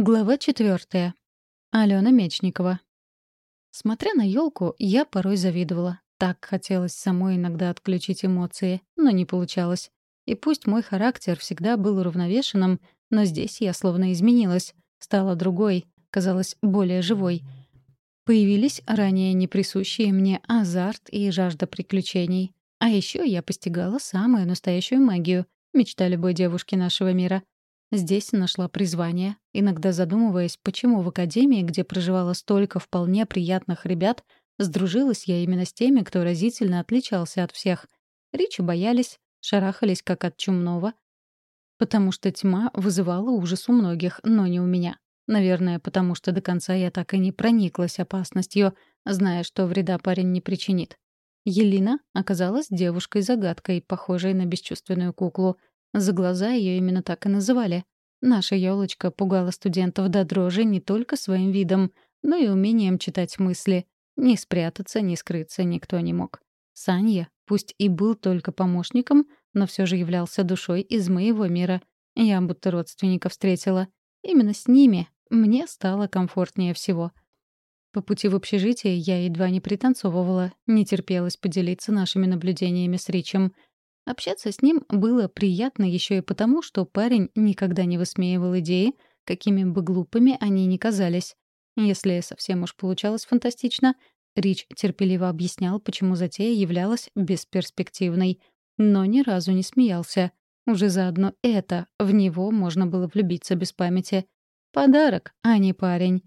Глава четвертая. Алена Мечникова. Смотря на елку, я порой завидовала. Так хотелось самой иногда отключить эмоции, но не получалось. И пусть мой характер всегда был уравновешенным, но здесь я словно изменилась, стала другой, казалась более живой. Появились ранее неприсущие мне азарт и жажда приключений. А еще я постигала самую настоящую магию, мечта любой девушки нашего мира — Здесь нашла призвание, иногда задумываясь, почему в академии, где проживало столько вполне приятных ребят, сдружилась я именно с теми, кто разительно отличался от всех. Ричи боялись, шарахались как от чумного, потому что тьма вызывала ужас у многих, но не у меня. Наверное, потому что до конца я так и не прониклась опасностью, зная, что вреда парень не причинит. Елина оказалась девушкой-загадкой, похожей на бесчувственную куклу — за глаза ее именно так и называли. Наша елочка пугала студентов до дрожи не только своим видом, но и умением читать мысли. Ни спрятаться, ни скрыться никто не мог. Санья, пусть и был только помощником, но все же являлся душой из моего мира. Я будто родственника встретила. Именно с ними мне стало комфортнее всего. По пути в общежитие я едва не пританцовывала, не терпелось поделиться нашими наблюдениями с Ричем — Общаться с ним было приятно еще и потому, что парень никогда не высмеивал идеи, какими бы глупыми они ни казались. Если совсем уж получалось фантастично, Рич терпеливо объяснял, почему затея являлась бесперспективной, но ни разу не смеялся. Уже заодно это, в него можно было влюбиться без памяти. Подарок, а не парень.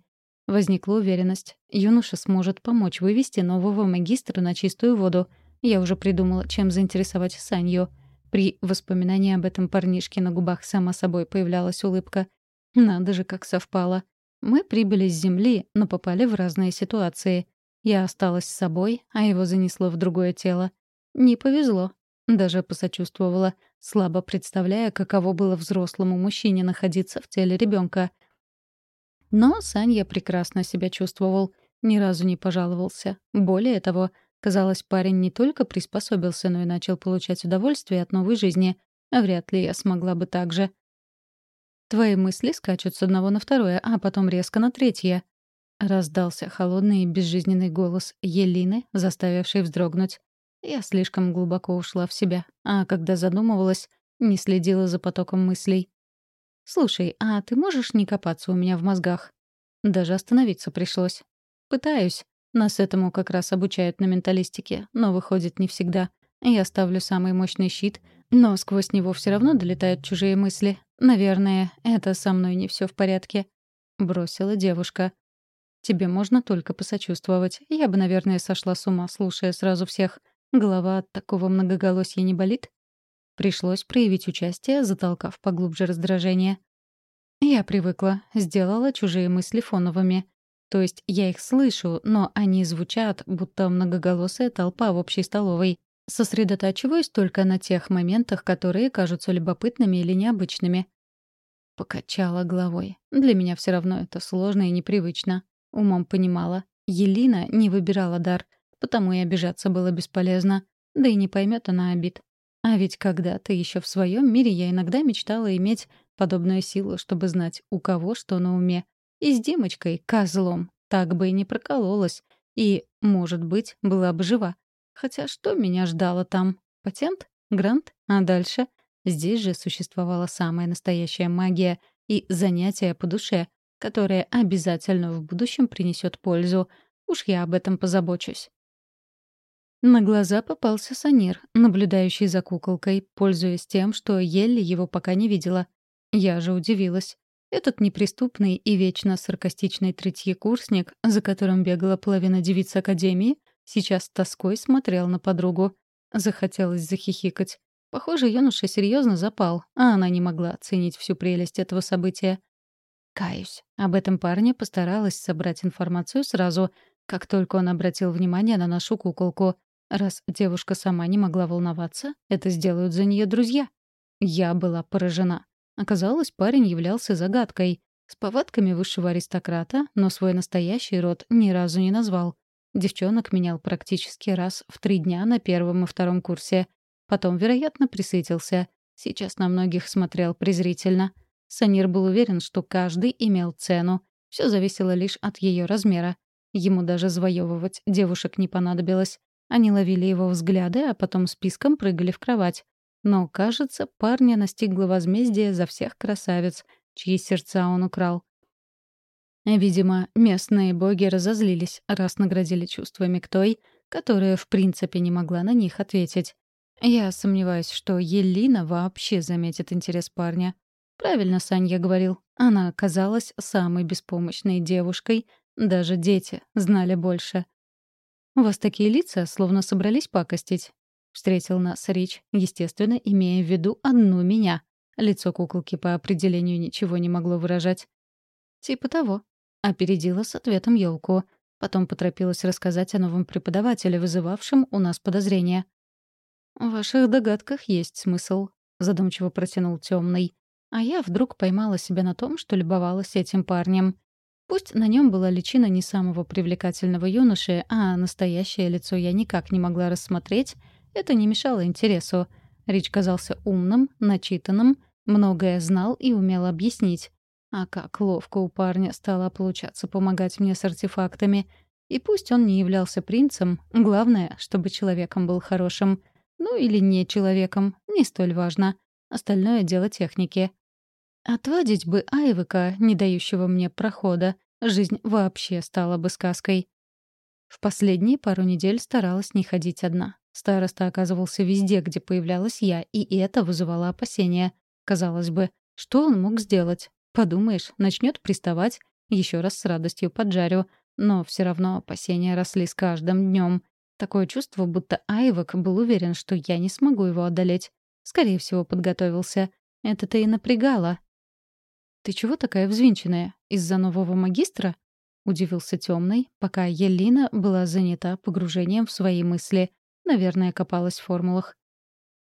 Возникла уверенность. Юноша сможет помочь вывести нового магистра на чистую воду — я уже придумала, чем заинтересовать Санью. При воспоминании об этом парнишке на губах сама собой появлялась улыбка. Надо же, как совпало. Мы прибыли с Земли, но попали в разные ситуации. Я осталась с собой, а его занесло в другое тело. Не повезло. Даже посочувствовала, слабо представляя, каково было взрослому мужчине находиться в теле ребенка. Но Саня прекрасно себя чувствовал, ни разу не пожаловался. Более того, Казалось, парень не только приспособился, но и начал получать удовольствие от новой жизни. Вряд ли я смогла бы так же. Твои мысли скачут с одного на второе, а потом резко на третье. Раздался холодный и безжизненный голос Елины, заставивший вздрогнуть. Я слишком глубоко ушла в себя, а когда задумывалась, не следила за потоком мыслей. «Слушай, а ты можешь не копаться у меня в мозгах?» Даже остановиться пришлось. «Пытаюсь. Нас этому как раз обучают на менталистике, но выходит не всегда. Я ставлю самый мощный щит, но сквозь него все равно долетают чужие мысли. Наверное, это со мной не все в порядке. Бросила девушка. Тебе можно только посочувствовать. Я бы, наверное, сошла с ума, слушая сразу всех. Голова от такого многоголосья не болит? Пришлось проявить участие, затолкав поглубже раздражение. Я привыкла, сделала чужие мысли фоновыми. То есть я их слышу, но они звучат, будто многоголосая толпа в общей столовой. Сосредотачиваюсь только на тех моментах, которые кажутся любопытными или необычными. Покачала головой. Для меня все равно это сложно и непривычно. Умом понимала. Елина не выбирала дар, потому и обижаться было бесполезно. Да и не поймет она обид. А ведь когда-то еще в своем мире я иногда мечтала иметь подобную силу, чтобы знать, у кого что на уме, и с Димочкой, козлом, так бы и не прокололась. И, может быть, была бы жива. Хотя что меня ждало там? Патент? Грант? А дальше? Здесь же существовала самая настоящая магия и занятие по душе, которое обязательно в будущем принесет пользу. Уж я об этом позабочусь. На глаза попался Санир, наблюдающий за куколкой, пользуясь тем, что Елли его пока не видела. Я же удивилась. Этот неприступный и вечно саркастичный третьекурсник, за которым бегала половина девиц Академии, сейчас тоской смотрел на подругу. Захотелось захихикать. Похоже, юноша серьезно запал, а она не могла оценить всю прелесть этого события. Каюсь. Об этом парне постаралась собрать информацию сразу, как только он обратил внимание на нашу куколку. Раз девушка сама не могла волноваться, это сделают за нее друзья. Я была поражена. Оказалось, парень являлся загадкой. С повадками высшего аристократа, но свой настоящий род ни разу не назвал. Девчонок менял практически раз в три дня на первом и втором курсе. Потом, вероятно, присытился. Сейчас на многих смотрел презрительно. Санир был уверен, что каждый имел цену. Все зависело лишь от ее размера. Ему даже завоевывать девушек не понадобилось. Они ловили его взгляды, а потом списком прыгали в кровать. Но, кажется, парня настигло возмездие за всех красавиц, чьи сердца он украл. Видимо, местные боги разозлились, раз наградили чувствами к той, которая в принципе не могла на них ответить. Я сомневаюсь, что Елина вообще заметит интерес парня. Правильно Санья говорил. Она оказалась самой беспомощной девушкой. Даже дети знали больше. «У вас такие лица, словно собрались пакостить», — встретил нас Рич, естественно, имея в виду одну меня. Лицо куколки по определению ничего не могло выражать. «Типа того», — опередила с ответом елку. Потом поторопилась рассказать о новом преподавателе, вызывавшем у нас подозрения. «В ваших догадках есть смысл», — задумчиво протянул темный. А я вдруг поймала себя на том, что любовалась этим парнем. Пусть на нем была личина не самого привлекательного юноши, а настоящее лицо я никак не могла рассмотреть, это не мешало интересу. Рич казался умным, начитанным, многое знал и умел объяснить. А как ловко у парня стало получаться помогать мне с артефактами. И пусть он не являлся принцем, главное, чтобы человеком был хорошим. Ну или не человеком, не столь важно. Остальное — дело техники. Отвадить бы Айвика, не дающего мне прохода, жизнь вообще стала бы сказкой. В последние пару недель старалась не ходить одна. Староста оказывался везде, где появлялась я, и это вызывало опасения. Казалось бы, что он мог сделать? Подумаешь, начнет приставать, еще раз с радостью поджарю. Но все равно опасения росли с каждым днем. Такое чувство, будто Айвок был уверен, что я не смогу его одолеть. Скорее всего, подготовился. Это-то и напрягало. «Ты чего такая взвинченная? Из-за нового магистра?» — удивился темный, пока Елина была занята погружением в свои мысли. Наверное, копалась в формулах.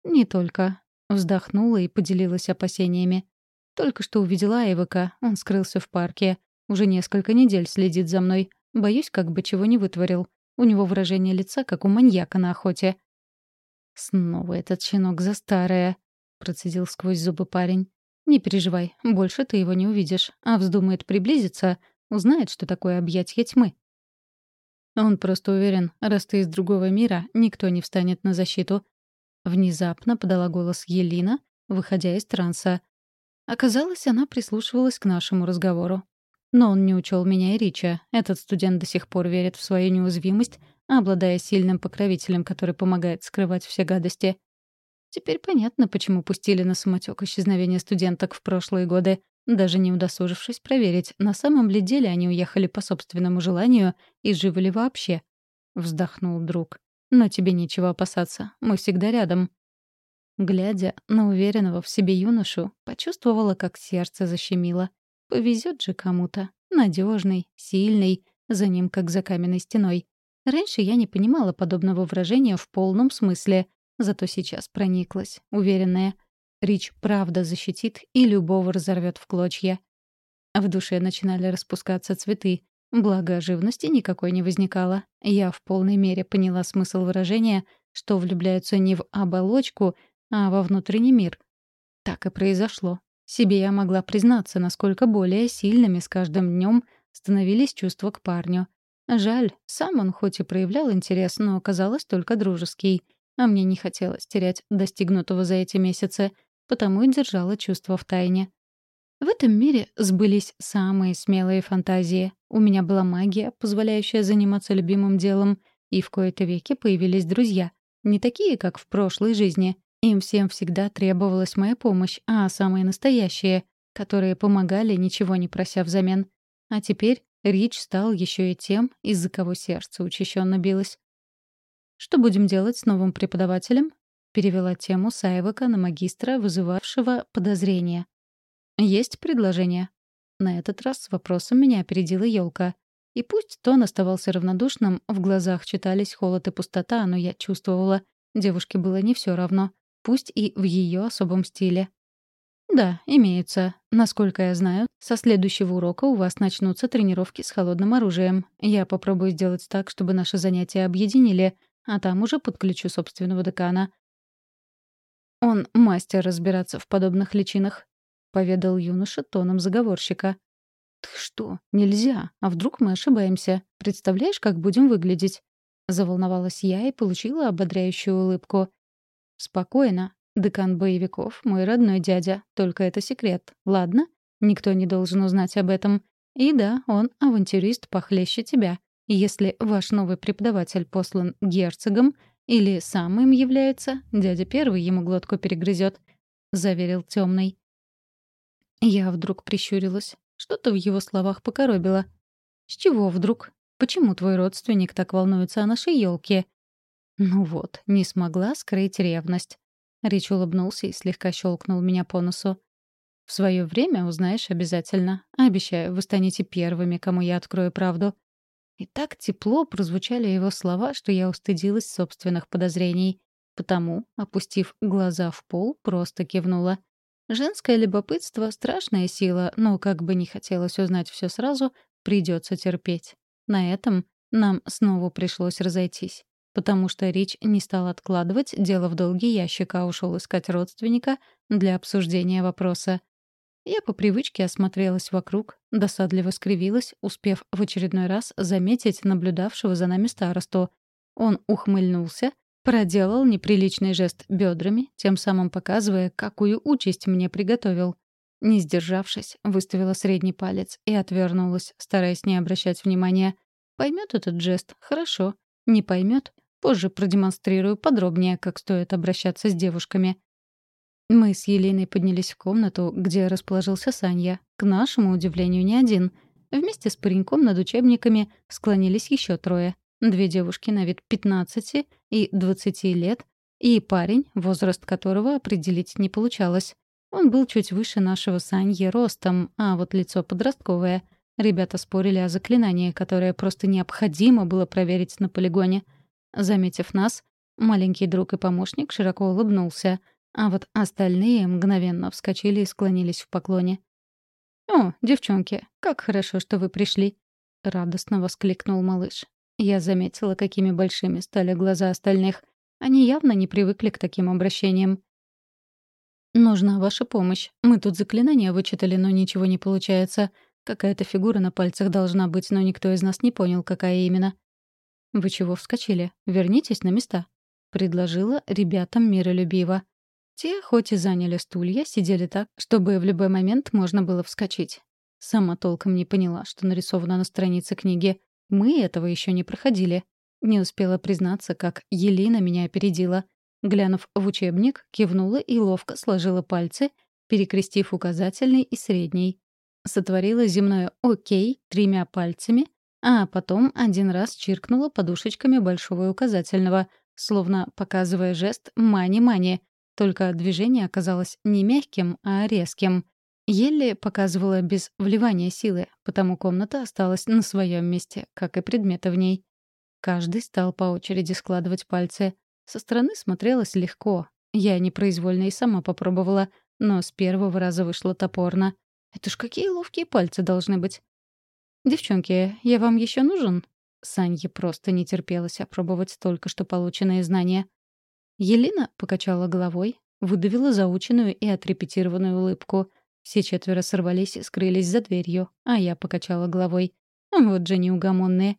«Не только». Вздохнула и поделилась опасениями. Только что увидела Айвака, он скрылся в парке. Уже несколько недель следит за мной. Боюсь, как бы чего не вытворил. У него выражение лица, как у маньяка на охоте. «Снова этот щенок за старое», — процедил сквозь зубы парень. «Не переживай, больше ты его не увидишь. А вздумает приблизиться, узнает, что такое объятье тьмы». Он просто уверен, раз ты из другого мира, никто не встанет на защиту. Внезапно подала голос Елина, выходя из транса. Оказалось, она прислушивалась к нашему разговору. Но он не учел меня и Рича. Этот студент до сих пор верит в свою неуязвимость, обладая сильным покровителем, который помогает скрывать все гадости. Теперь понятно, почему пустили на самотек исчезновение студенток в прошлые годы, даже не удосужившись проверить, на самом ли деле они уехали по собственному желанию и живы ли вообще. Вздохнул друг. «Но тебе нечего опасаться, мы всегда рядом». Глядя на уверенного в себе юношу, почувствовала, как сердце защемило. Повезет же кому-то. Надежный, сильный, за ним как за каменной стеной. Раньше я не понимала подобного выражения в полном смысле, Зато сейчас прониклась, уверенная. Рич правда защитит и любого разорвет в клочья. В душе начинали распускаться цветы. Благо, живности никакой не возникало. Я в полной мере поняла смысл выражения, что влюбляются не в оболочку, а во внутренний мир. Так и произошло. Себе я могла признаться, насколько более сильными с каждым днем становились чувства к парню. Жаль, сам он хоть и проявлял интерес, но оказалось только дружеский — а мне не хотелось терять достигнутого за эти месяцы, потому и держала чувство в тайне. В этом мире сбылись самые смелые фантазии. У меня была магия, позволяющая заниматься любимым делом, и в кои-то веки появились друзья. Не такие, как в прошлой жизни. Им всем всегда требовалась моя помощь, а самые настоящие, которые помогали, ничего не прося взамен. А теперь Рич стал еще и тем, из-за кого сердце учащенно билось. «Что будем делать с новым преподавателем?» Перевела тему Саевака на магистра, вызывавшего подозрения. «Есть предложение?» На этот раз вопросом меня опередила елка. И пусть тон оставался равнодушным, в глазах читались холод и пустота, но я чувствовала, девушке было не все равно, пусть и в ее особом стиле. «Да, имеются. Насколько я знаю, со следующего урока у вас начнутся тренировки с холодным оружием. Я попробую сделать так, чтобы наши занятия объединили, а там уже подключу собственного декана. Он мастер разбираться в подобных личинах. поведал юноша тоном заговорщика. «Ты что? Нельзя. А вдруг мы ошибаемся? Представляешь, как будем выглядеть?» Заволновалась я и получила ободряющую улыбку. «Спокойно. Декан боевиков — мой родной дядя. Только это секрет. Ладно? Никто не должен узнать об этом. И да, он авантюрист похлеще тебя. И если ваш новый преподаватель послан герцогом или сам им является, дядя первый ему глотку перегрызет, заверил темный. Я вдруг прищурилась. Что-то в его словах покоробило. «С чего вдруг? Почему твой родственник так волнуется о нашей елке? Ну вот, не смогла скрыть ревность. Рич улыбнулся и слегка щелкнул меня по носу. «В свое время узнаешь обязательно. Обещаю, вы станете первыми, кому я открою правду». И так тепло прозвучали его слова, что я устыдилась собственных подозрений. Потому, опустив глаза в пол, просто кивнула. Женское любопытство — страшная сила, но как бы не хотелось узнать все сразу, придется терпеть. На этом нам снова пришлось разойтись, потому что Рич не стал откладывать дело в долгий ящик, а ушел искать родственника для обсуждения вопроса. Я по привычке осмотрелась вокруг, досадливо скривилась, успев в очередной раз заметить наблюдавшего за нами старосту. Он ухмыльнулся — Проделал неприличный жест бедрами, тем самым показывая, какую участь мне приготовил. Не сдержавшись, выставила средний палец и отвернулась, стараясь не обращать внимания. Поймет этот жест — хорошо. Не поймет — позже продемонстрирую подробнее, как стоит обращаться с девушками. Мы с Еленой поднялись в комнату, где расположился Саня. К нашему удивлению, не один. Вместе с пареньком над учебниками склонились еще трое. Две девушки на вид 15 и 20 лет, и парень, возраст которого определить не получалось. Он был чуть выше нашего Саньи ростом, а вот лицо подростковое. Ребята спорили о заклинании, которое просто необходимо было проверить на полигоне. Заметив нас, маленький друг и помощник широко улыбнулся, а вот остальные мгновенно вскочили и склонились в поклоне. «О, девчонки, как хорошо, что вы пришли!» — радостно воскликнул малыш. Я заметила, какими большими стали глаза остальных. Они явно не привыкли к таким обращениям. «Нужна ваша помощь. Мы тут заклинания вычитали, но ничего не получается. Какая-то фигура на пальцах должна быть, но никто из нас не понял, какая именно». «Вы чего вскочили? Вернитесь на места», — предложила ребятам миролюбиво. Те, хоть и заняли стулья, сидели так, чтобы в любой момент можно было вскочить. Сама толком не поняла, что нарисовано на странице книги. Мы этого еще не проходили. Не успела признаться, как Елена меня опередила. Глянув в учебник, кивнула и ловко сложила пальцы, перекрестив указательный и средний. Сотворила земное «Окей» тремя пальцами, а потом один раз чиркнула подушечками большого и указательного, словно показывая жест «мани-мани», только движение оказалось не мягким, а резким. Елли показывала без вливания силы, потому комната осталась на своем месте, как и предметы в ней. Каждый стал по очереди складывать пальцы. Со стороны смотрелось легко. Я непроизвольно и сама попробовала, но с первого раза вышло топорно. Это ж какие ловкие пальцы должны быть. «Девчонки, я вам еще нужен?» Санье просто не терпелось опробовать только что полученные знания. Елена покачала головой, выдавила заученную и отрепетированную улыбку — все четверо сорвались и скрылись за дверью, а я покачала головой. Вот же неугомонные.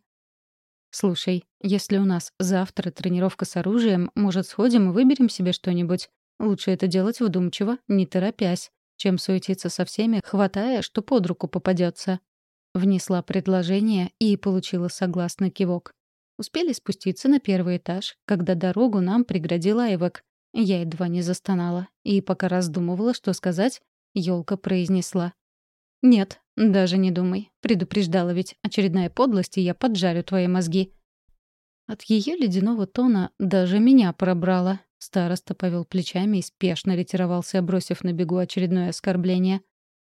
«Слушай, если у нас завтра тренировка с оружием, может, сходим и выберем себе что-нибудь? Лучше это делать вдумчиво, не торопясь, чем суетиться со всеми, хватая, что под руку попадется. Внесла предложение и получила согласный кивок. Успели спуститься на первый этаж, когда дорогу нам преградил Айвок. Я едва не застонала, и пока раздумывала, что сказать, Ёлка произнесла. «Нет, даже не думай. Предупреждала ведь. Очередная подлость, и я поджарю твои мозги». От ее ледяного тона даже меня пробрало. Староста повел плечами и спешно ретировался, бросив на бегу очередное оскорбление.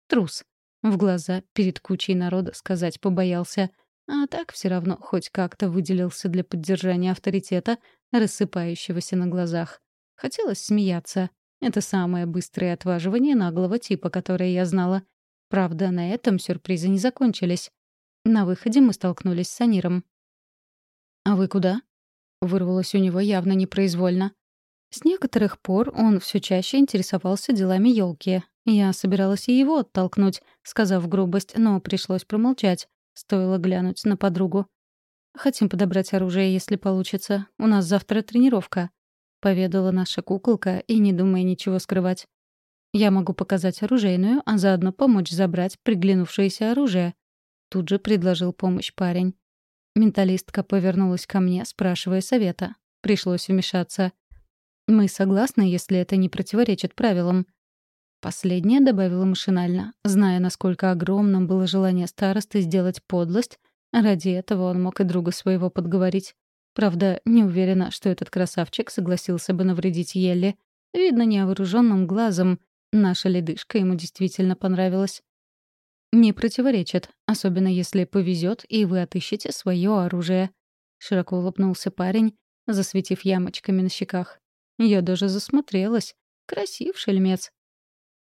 Трус. В глаза перед кучей народа сказать побоялся. А так все равно хоть как-то выделился для поддержания авторитета, рассыпающегося на глазах. Хотелось смеяться. Это самое быстрое отваживание наглого типа, которое я знала. Правда, на этом сюрпризы не закончились. На выходе мы столкнулись с Аниром. «А вы куда?» — вырвалось у него явно непроизвольно. С некоторых пор он все чаще интересовался делами елки, Я собиралась его оттолкнуть, сказав грубость, но пришлось промолчать. Стоило глянуть на подругу. «Хотим подобрать оружие, если получится. У нас завтра тренировка», — поведала наша куколка и не думая ничего скрывать. «Я могу показать оружейную, а заодно помочь забрать приглянувшееся оружие», — тут же предложил помощь парень. Менталистка повернулась ко мне, спрашивая совета. Пришлось вмешаться. «Мы согласны, если это не противоречит правилам». Последнее добавила машинально, зная, насколько огромным было желание старосты сделать подлость, ради этого он мог и друга своего подговорить. Правда, не уверена, что этот красавчик согласился бы навредить Елле. Видно невооруженным глазом, наша ледышка ему действительно понравилась. «Не противоречит, особенно если повезет, и вы отыщете свое оружие», — широко улыбнулся парень, засветив ямочками на щеках. Я даже засмотрелась. Красив шельмец.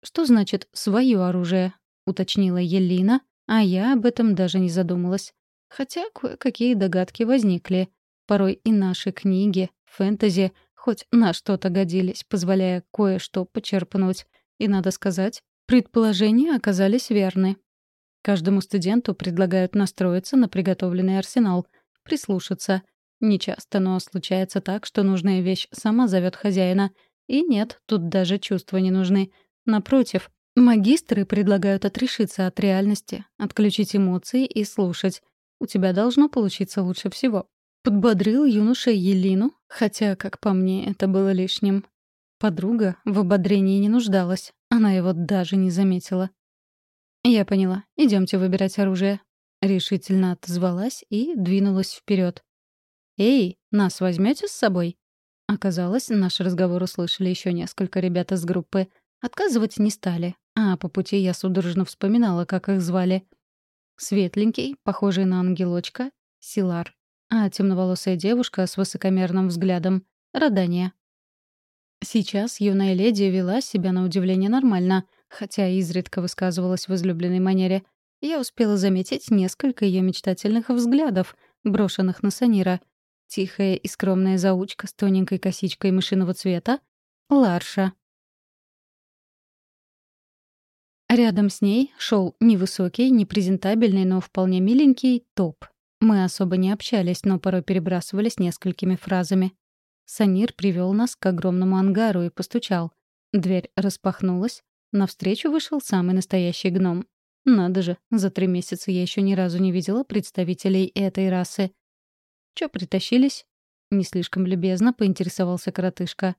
«Что значит «свое оружие»?» — уточнила Елина, а я об этом даже не задумалась. Хотя кое-какие догадки возникли. Порой и наши книги, фэнтези, хоть на что-то годились, позволяя кое-что почерпнуть. И, надо сказать, предположения оказались верны. Каждому студенту предлагают настроиться на приготовленный арсенал, прислушаться — Нечасто, но случается так, что нужная вещь сама зовет хозяина. И нет, тут даже чувства не нужны. Напротив, магистры предлагают отрешиться от реальности, отключить эмоции и слушать. У тебя должно получиться лучше всего. Подбодрил юноша Елину, хотя, как по мне, это было лишним. Подруга в ободрении не нуждалась. Она его даже не заметила. «Я поняла. Идемте выбирать оружие». Решительно отозвалась и двинулась вперед. «Эй, нас возьмете с собой?» Оказалось, наш разговор услышали еще несколько ребят из группы. Отказывать не стали, а по пути я судорожно вспоминала, как их звали. Светленький, похожий на ангелочка, Силар, а темноволосая девушка с высокомерным взглядом — Радания. Сейчас юная леди вела себя на удивление нормально, хотя изредка высказывалась в излюбленной манере. Я успела заметить несколько ее мечтательных взглядов, брошенных на Санира — Тихая и скромная заучка с тоненькой косичкой мышиного цвета — Ларша. Рядом с ней шел невысокий, непрезентабельный, но вполне миленький топ. Мы особо не общались, но порой перебрасывались несколькими фразами. Санир привел нас к огромному ангару и постучал. Дверь распахнулась. Навстречу вышел самый настоящий гном. Надо же, за три месяца я еще ни разу не видела представителей этой расы. «Чё притащились?» — не слишком любезно поинтересовался коротышка.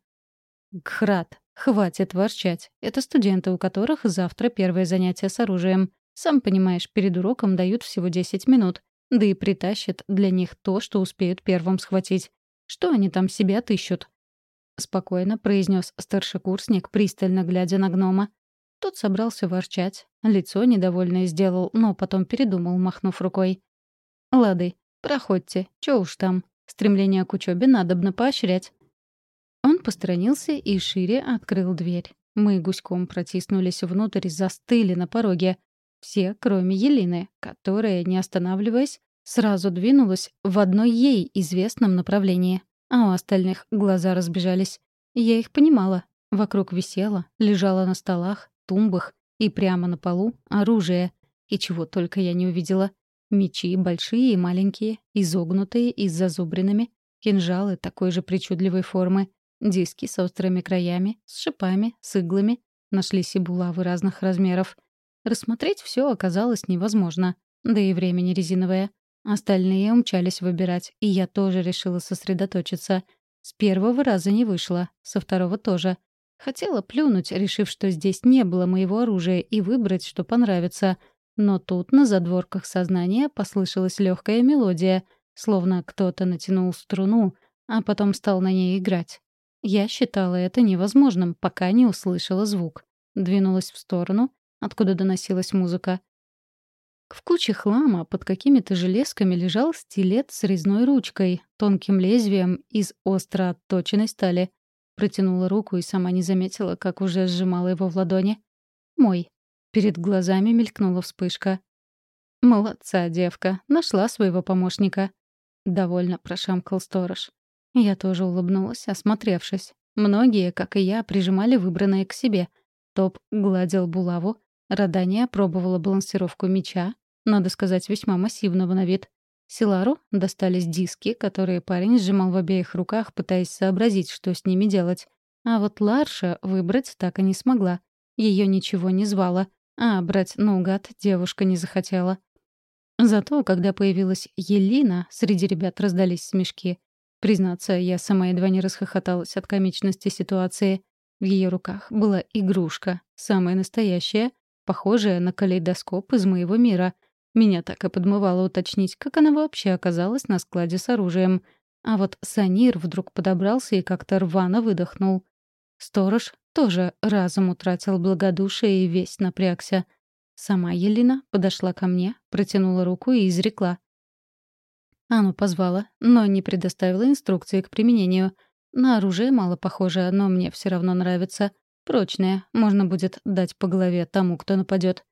«Гхрат, хватит ворчать. Это студенты, у которых завтра первое занятие с оружием. Сам понимаешь, перед уроком дают всего 10 минут. Да и притащат для них то, что успеют первым схватить. Что они там себе отыщут?» Спокойно произнес старшекурсник, пристально глядя на гнома. Тот собрался ворчать. Лицо недовольное сделал, но потом передумал, махнув рукой. «Лады, Проходьте, чё уж там. Стремление к учебе надобно поощрять». Он посторонился и шире открыл дверь. Мы гуськом протиснулись внутрь, застыли на пороге. Все, кроме Елины, которая, не останавливаясь, сразу двинулась в одной ей известном направлении. А у остальных глаза разбежались. Я их понимала. Вокруг висело, лежало на столах, тумбах и прямо на полу оружие. И чего только я не увидела. Мечи большие и маленькие, изогнутые и с зазубринами, кинжалы такой же причудливой формы, диски с острыми краями, с шипами, с иглами, нашлись и булавы разных размеров. Рассмотреть все оказалось невозможно, да и времени резиновое. Остальные умчались выбирать, и я тоже решила сосредоточиться. С первого раза не вышло, со второго тоже. Хотела плюнуть, решив, что здесь не было моего оружия, и выбрать, что понравится — но тут на задворках сознания послышалась легкая мелодия, словно кто-то натянул струну, а потом стал на ней играть. Я считала это невозможным, пока не услышала звук. Двинулась в сторону, откуда доносилась музыка. В куче хлама под какими-то железками лежал стилет с резной ручкой, тонким лезвием из остро отточенной стали. Протянула руку и сама не заметила, как уже сжимала его в ладони. Мой. Перед глазами мелькнула вспышка. «Молодца, девка, нашла своего помощника», — довольно прошамкал сторож. Я тоже улыбнулась, осмотревшись. Многие, как и я, прижимали выбранное к себе. Топ гладил булаву, Радания пробовала балансировку меча, надо сказать, весьма массивного на вид. Силару достались диски, которые парень сжимал в обеих руках, пытаясь сообразить, что с ними делать. А вот Ларша выбрать так и не смогла. Ее ничего не звало, а брать наугад девушка не захотела. Зато, когда появилась Елина, среди ребят раздались смешки. Признаться, я сама едва не расхохоталась от комичности ситуации. В ее руках была игрушка, самая настоящая, похожая на калейдоскоп из моего мира. Меня так и подмывало уточнить, как она вообще оказалась на складе с оружием. А вот Санир вдруг подобрался и как-то рвано выдохнул. Сторож тоже разом утратил благодушие и весь напрягся. Сама Елена подошла ко мне, протянула руку и изрекла. Ану позвала, но не предоставила инструкции к применению. На оружие мало похоже, но мне все равно нравится. Прочное, можно будет дать по голове тому, кто нападет.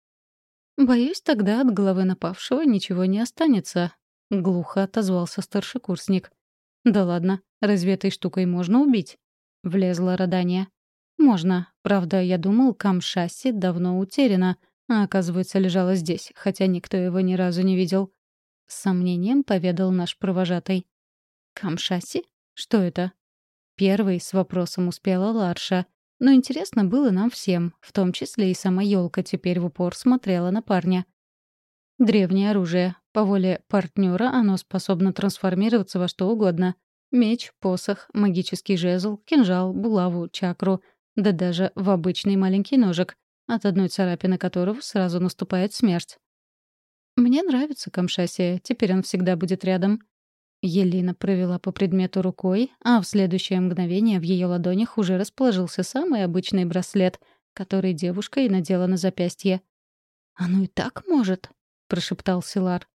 «Боюсь, тогда от головы напавшего ничего не останется», — глухо отозвался старшекурсник. «Да ладно, разве этой штукой можно убить?» — влезла Родания. «Можно. Правда, я думал, камшасси давно утеряно, а оказывается, лежала здесь, хотя никто его ни разу не видел. С сомнением поведал наш провожатый. «Камшаси? Что это?» Первый с вопросом успела Ларша. Но интересно было нам всем, в том числе и сама елка теперь в упор смотрела на парня. Древнее оружие. По воле партнера оно способно трансформироваться во что угодно. Меч, посох, магический жезл, кинжал, булаву, чакру, да даже в обычный маленький ножик, от одной царапины которого сразу наступает смерть. «Мне нравится Камшасия, теперь он всегда будет рядом». Елена провела по предмету рукой, а в следующее мгновение в ее ладонях уже расположился самый обычный браслет, который девушка и надела на запястье. «Оно и так может», — прошептал Силар.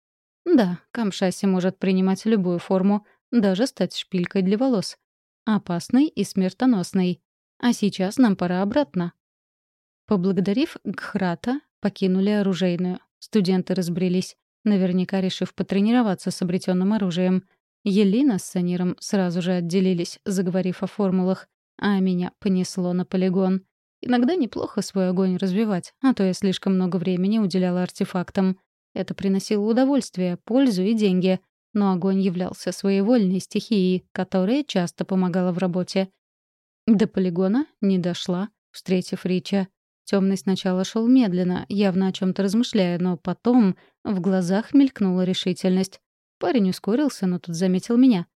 «Да, Камшаси может принимать любую форму, даже стать шпилькой для волос. Опасный и смертоносный. А сейчас нам пора обратно». Поблагодарив Гхрата, покинули оружейную. Студенты разбрелись, наверняка решив потренироваться с обретенным оружием. Елена с Саниром сразу же отделились, заговорив о формулах, а меня понесло на полигон. Иногда неплохо свой огонь развивать, а то я слишком много времени уделяла артефактам. Это приносило удовольствие, пользу и деньги, но огонь являлся своевольной стихией, которая часто помогала в работе. До полигона не дошла, встретив Рича. Темный сначала шел медленно, явно о чем то размышляя, но потом в глазах мелькнула решительность. Парень ускорился, но тут заметил меня.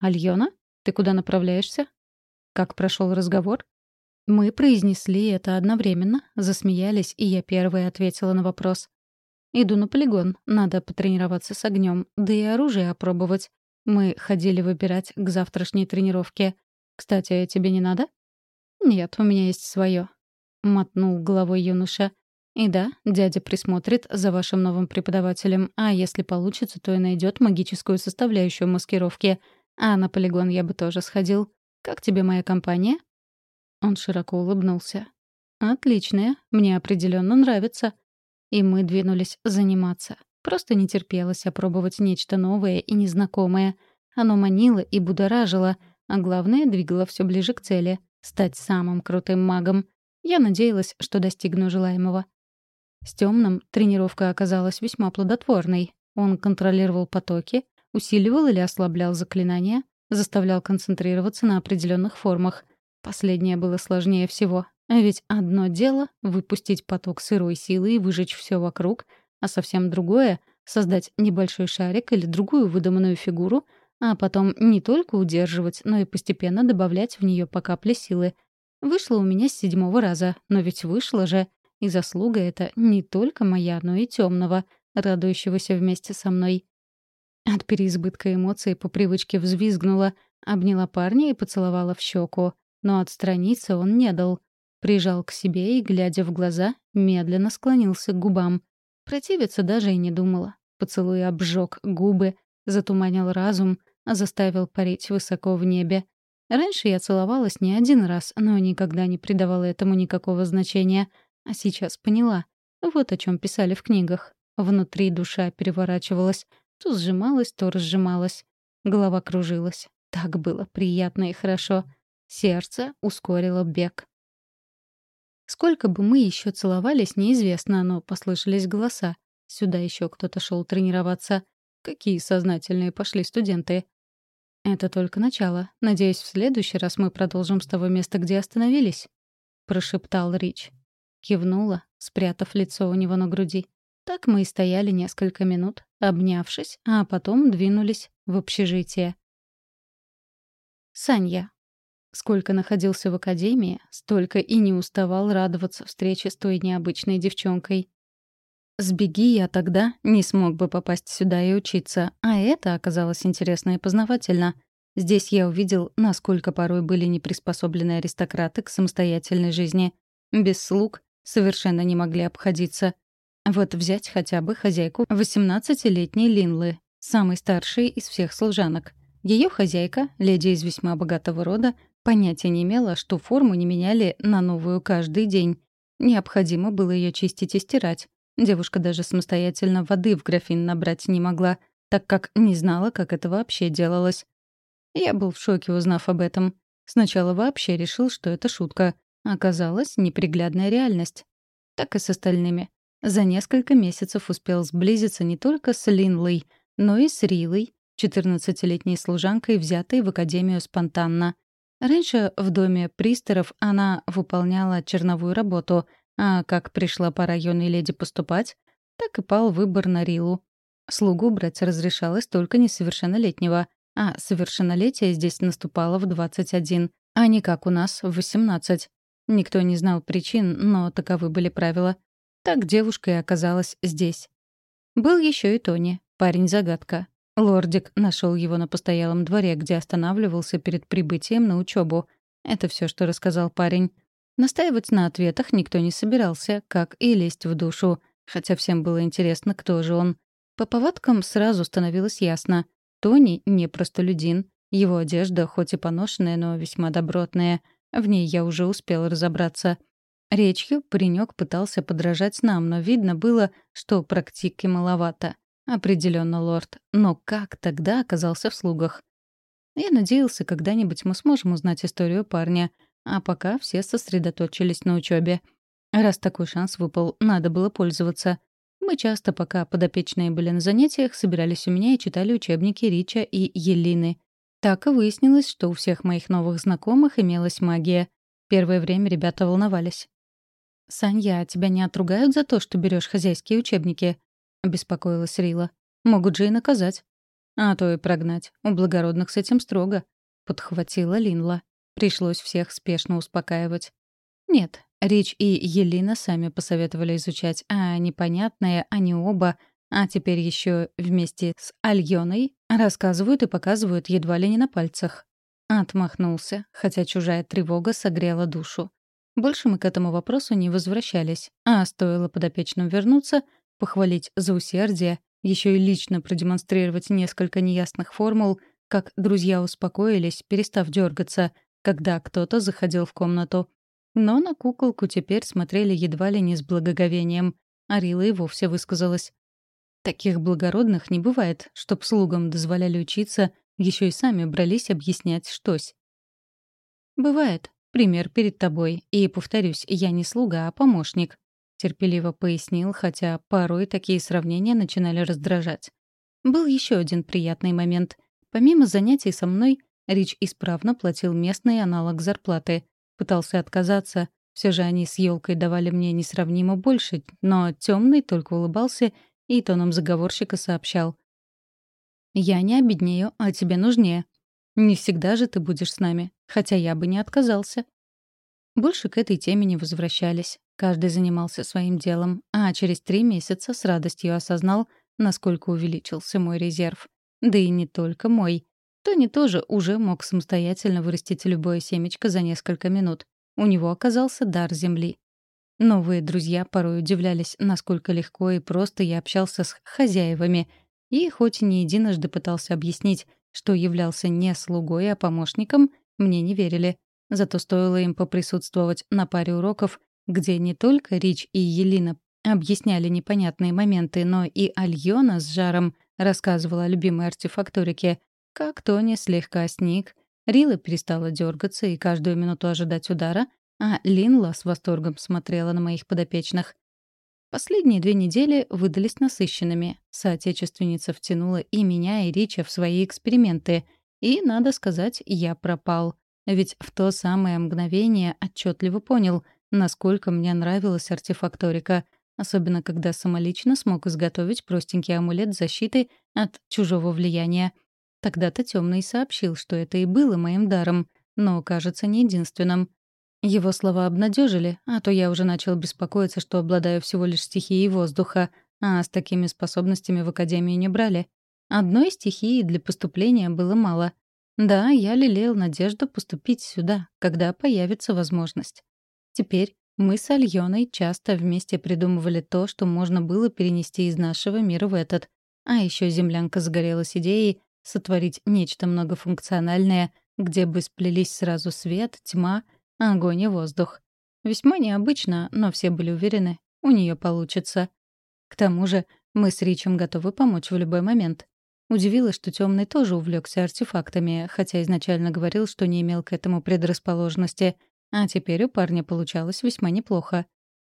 «Альона, ты куда направляешься?» «Как прошел разговор?» Мы произнесли это одновременно, засмеялись, и я первая ответила на вопрос. «Иду на полигон, надо потренироваться с огнем, да и оружие опробовать. Мы ходили выбирать к завтрашней тренировке. Кстати, тебе не надо?» «Нет, у меня есть свое. — мотнул головой юноша. «И да, дядя присмотрит за вашим новым преподавателем, а если получится, то и найдет магическую составляющую маскировки. А на полигон я бы тоже сходил. Как тебе моя компания?» Он широко улыбнулся. «Отличная, мне определенно нравится». И мы двинулись заниматься. Просто не терпелось опробовать нечто новое и незнакомое. Оно манило и будоражило, а главное, двигало все ближе к цели — стать самым крутым магом. Я надеялась, что достигну желаемого. С темным тренировка оказалась весьма плодотворной. Он контролировал потоки, усиливал или ослаблял заклинания, заставлял концентрироваться на определенных формах. Последнее было сложнее всего. А ведь одно дело — выпустить поток сырой силы и выжечь все вокруг, а совсем другое — создать небольшой шарик или другую выдуманную фигуру, а потом не только удерживать, но и постепенно добавлять в нее по капле силы — Вышло у меня с седьмого раза, но ведь вышло же. И заслуга это не только моя, но и темного, радующегося вместе со мной. От переизбытка эмоций по привычке взвизгнула, обняла парня и поцеловала в щеку. Но отстраниться он не дал. Прижал к себе и, глядя в глаза, медленно склонился к губам. Противиться даже и не думала. Поцелуй обжег губы, затуманил разум, заставил парить высоко в небе. Раньше я целовалась не один раз, но никогда не придавала этому никакого значения. А сейчас поняла. Вот о чем писали в книгах. Внутри душа переворачивалась. То сжималась, то разжималась. Голова кружилась. Так было приятно и хорошо. Сердце ускорило бег. Сколько бы мы еще целовались, неизвестно, но послышались голоса. Сюда еще кто-то шел тренироваться. Какие сознательные пошли студенты. Это только начало. Надеюсь, в следующий раз мы продолжим с того места, где остановились. Прошептал Рич. Кивнула, спрятав лицо у него на груди. Так мы и стояли несколько минут, обнявшись, а потом двинулись в общежитие. Санья. Сколько находился в академии, столько и не уставал радоваться встрече с той необычной девчонкой. Сбеги я тогда, не смог бы попасть сюда и учиться, а это оказалось интересно и познавательно. Здесь я увидел, насколько порой были неприспособлены аристократы к самостоятельной жизни. Без слуг совершенно не могли обходиться. Вот взять хотя бы хозяйку 18-летней Линлы, самой старшей из всех служанок. Ее хозяйка, леди из весьма богатого рода, понятия не имела, что форму не меняли на новую каждый день. Необходимо было ее чистить и стирать. Девушка даже самостоятельно воды в графин набрать не могла, так как не знала, как это вообще делалось. Я был в шоке, узнав об этом. Сначала вообще решил, что это шутка. Оказалось, неприглядная реальность. Так и с остальными. За несколько месяцев успел сблизиться не только с Линлой, но и с Рилой, 14-летней служанкой, взятой в академию спонтанно. Раньше в доме пристеров она выполняла черновую работу, а как пришла пора юной леди поступать, так и пал выбор на Рилу. Слугу брать разрешалось только несовершеннолетнего, а совершеннолетие здесь наступало в 21, а не как у нас в 18. Никто не знал причин, но таковы были правила. Так девушка и оказалась здесь. Был еще и Тони, парень-загадка. Лордик нашел его на постоялом дворе, где останавливался перед прибытием на учебу. Это все, что рассказал парень. Настаивать на ответах никто не собирался, как и лезть в душу, хотя всем было интересно, кто же он. По повадкам сразу становилось ясно. Тони не простолюдин. Его одежда, хоть и поношенная, но весьма добротная. В ней я уже успел разобраться. Речью паренек пытался подражать нам, но видно было, что практики маловато. Определенно, лорд. Но как тогда оказался в слугах? Я надеялся, когда-нибудь мы сможем узнать историю парня. А пока все сосредоточились на учебе. Раз такой шанс выпал, надо было пользоваться. Мы часто, пока подопечные были на занятиях, собирались у меня и читали учебники Рича и Елины. Так и выяснилось, что у всех моих новых знакомых имелась магия. Первое время ребята волновались. «Санья, тебя не отругают за то, что берешь хозяйские учебники?» — беспокоилась Рила. «Могут же и наказать». «А то и прогнать. У благородных с этим строго», — подхватила Линла. Пришлось всех спешно успокаивать. «Нет, Рич и Елена сами посоветовали изучать, а непонятное они оба, а теперь еще вместе с Альоной, рассказывают и показывают едва ли не на пальцах». Отмахнулся, хотя чужая тревога согрела душу. Больше мы к этому вопросу не возвращались, а стоило подопечным вернуться — похвалить за усердие, еще и лично продемонстрировать несколько неясных формул, как друзья успокоились, перестав дергаться, когда кто-то заходил в комнату. Но на куколку теперь смотрели едва ли не с благоговением. Арила и вовсе высказалась. Таких благородных не бывает, чтоб слугам дозволяли учиться, еще и сами брались объяснять штось. «Бывает. Пример перед тобой. И, повторюсь, я не слуга, а помощник терпеливо пояснил, хотя порой такие сравнения начинали раздражать. Был еще один приятный момент. Помимо занятий со мной, Рич исправно платил местный аналог зарплаты. Пытался отказаться. Все же они с елкой давали мне несравнимо больше, но темный только улыбался и тоном заговорщика сообщал. «Я не обеднею, а тебе нужнее. Не всегда же ты будешь с нами, хотя я бы не отказался». Больше к этой теме не возвращались. Каждый занимался своим делом, а через три месяца с радостью осознал, насколько увеличился мой резерв. Да и не только мой. Тони тоже уже мог самостоятельно вырастить любое семечко за несколько минут. У него оказался дар земли. Новые друзья порой удивлялись, насколько легко и просто я общался с хозяевами, и хоть не единожды пытался объяснить, что являлся не слугой, а помощником, мне не верили. Зато стоило им поприсутствовать на паре уроков, где не только Рич и Елина объясняли непонятные моменты, но и Альона с жаром рассказывала о любимой артефакторике, как Тони слегка сник, Рила перестала дергаться и каждую минуту ожидать удара, а Линла с восторгом смотрела на моих подопечных. Последние две недели выдались насыщенными. Соотечественница втянула и меня, и Рича в свои эксперименты. И, надо сказать, я пропал. Ведь в то самое мгновение отчетливо понял, насколько мне нравилась артефакторика, особенно когда самолично смог изготовить простенький амулет защиты от чужого влияния. Тогда-то Темный сообщил, что это и было моим даром, но, кажется, не единственным. Его слова обнадежили, а то я уже начал беспокоиться, что обладаю всего лишь стихией воздуха, а с такими способностями в Академию не брали. Одной стихии для поступления было мало. Да, я лелеял надежду поступить сюда, когда появится возможность. Теперь мы с Альоной часто вместе придумывали то, что можно было перенести из нашего мира в этот. А еще землянка загорелась идеей сотворить нечто многофункциональное, где бы сплелись сразу свет, тьма — огонь и воздух. Весьма необычно, но все были уверены, у нее получится. К тому же мы с Ричем готовы помочь в любой момент. Удивило, что Темный тоже увлекся артефактами, хотя изначально говорил, что не имел к этому предрасположенности, а теперь у парня получалось весьма неплохо.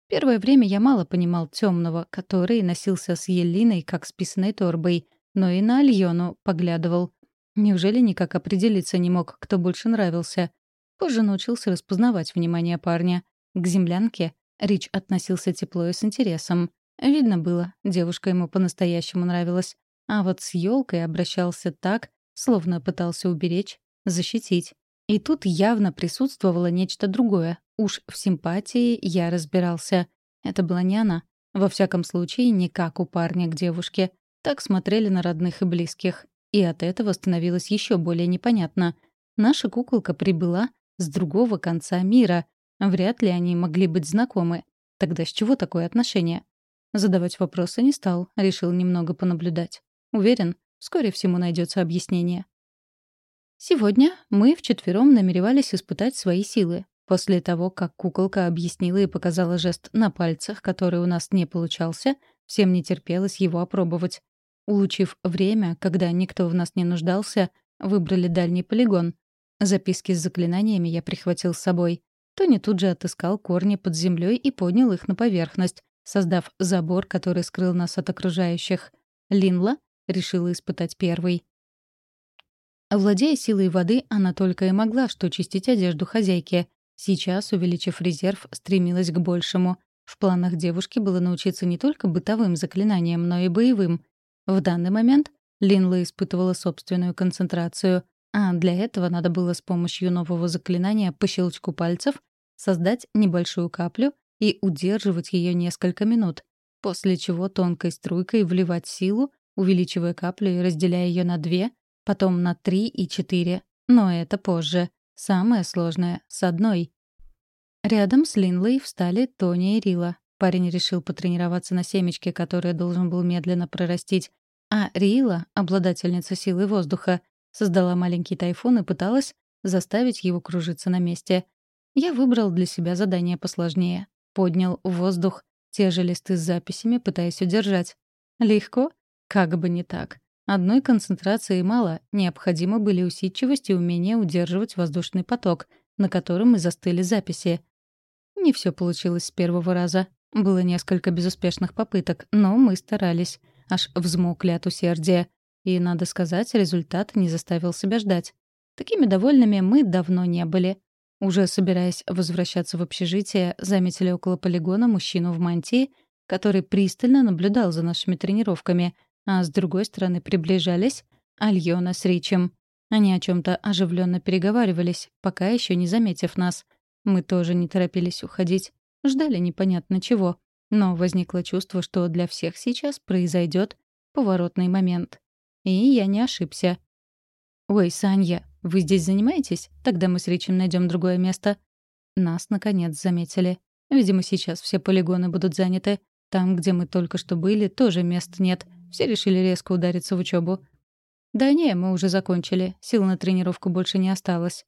Первое время я мало понимал Темного, который носился с Елиной как с писаной торбой, но и на Альону поглядывал. Неужели никак определиться не мог, кто больше нравился? Позже научился распознавать внимание парня. К землянке Рич относился тепло и с интересом. Видно было, девушка ему по-настоящему нравилась. А вот с елкой обращался так, словно пытался уберечь, защитить. И тут явно присутствовало нечто другое. Уж в симпатии я разбирался. Это была не она. Во всяком случае, не как у парня к девушке. Так смотрели на родных и близких. И от этого становилось еще более непонятно. Наша куколка прибыла с другого конца мира. Вряд ли они могли быть знакомы. Тогда с чего такое отношение? Задавать вопросы не стал, решил немного понаблюдать. Уверен, вскоре всему найдется объяснение. Сегодня мы вчетвером намеревались испытать свои силы. После того, как куколка объяснила и показала жест на пальцах, который у нас не получался, всем не терпелось его опробовать. Улучив время, когда никто в нас не нуждался, выбрали дальний полигон, Записки с заклинаниями я прихватил с собой. Тони тут же отыскал корни под землей и поднял их на поверхность, создав забор, который скрыл нас от окружающих. Линла решила испытать первый. Владея силой воды, она только и могла что чистить одежду хозяйки. Сейчас, увеличив резерв, стремилась к большему. В планах девушки было научиться не только бытовым заклинаниям, но и боевым. В данный момент Линла испытывала собственную концентрацию. А для этого надо было с помощью нового заклинания по щелчку пальцев создать небольшую каплю и удерживать ее несколько минут, после чего тонкой струйкой вливать силу, увеличивая каплю и разделяя ее на две, потом на три и четыре. Но это позже. Самое сложное — с одной. Рядом с Линлой встали Тони и Рила. Парень решил потренироваться на семечке, которое должен был медленно прорастить, а Рила, обладательница силы воздуха, Создала маленький тайфун и пыталась заставить его кружиться на месте. Я выбрал для себя задание посложнее. Поднял в воздух те же листы с записями, пытаясь удержать. Легко? Как бы не так. Одной концентрации мало, необходимы были усидчивость и умение удерживать воздушный поток, на котором и застыли записи. Не все получилось с первого раза. Было несколько безуспешных попыток, но мы старались. Аж взмокли от усердия. И, надо сказать, результат не заставил себя ждать. Такими довольными мы давно не были. Уже собираясь возвращаться в общежитие, заметили около полигона мужчину в мантии, который пристально наблюдал за нашими тренировками, а с другой стороны приближались Альона с Ричем. Они о чем то оживленно переговаривались, пока еще не заметив нас. Мы тоже не торопились уходить, ждали непонятно чего. Но возникло чувство, что для всех сейчас произойдет поворотный момент. И я не ошибся. «Ой, Санья, вы здесь занимаетесь? Тогда мы с Ричем найдем другое место». Нас, наконец, заметили. Видимо, сейчас все полигоны будут заняты. Там, где мы только что были, тоже мест нет. Все решили резко удариться в учебу. «Да не, мы уже закончили. Сил на тренировку больше не осталось».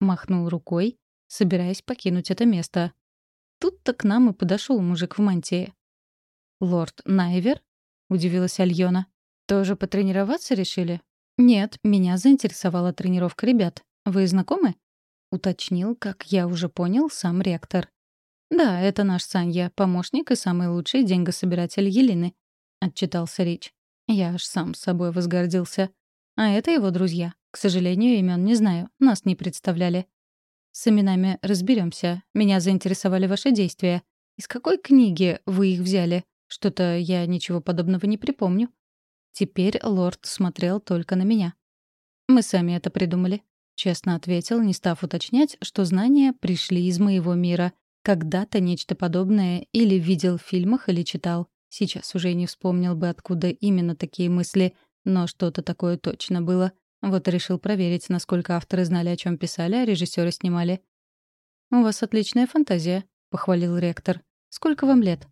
Махнул рукой, собираясь покинуть это место. Тут-то к нам и подошел мужик в мантии. «Лорд Найвер?» — удивилась Альона. «Тоже потренироваться решили?» «Нет, меня заинтересовала тренировка ребят. Вы знакомы?» — уточнил, как я уже понял, сам ректор. «Да, это наш Санья, помощник и самый лучший деньгособиратель Елины», — отчитался Рич. Я аж сам с собой возгордился. А это его друзья. К сожалению, имен не знаю, нас не представляли. С именами разберемся. Меня заинтересовали ваши действия. Из какой книги вы их взяли? Что-то я ничего подобного не припомню. Теперь лорд смотрел только на меня. Мы сами это придумали. Честно ответил, не став уточнять, что знания пришли из моего мира. Когда-то нечто подобное или видел в фильмах, или читал. Сейчас уже не вспомнил бы, откуда именно такие мысли, но что-то такое точно было. Вот решил проверить, насколько авторы знали, о чем писали, а режиссеры снимали. «У вас отличная фантазия», — похвалил ректор. «Сколько вам лет?»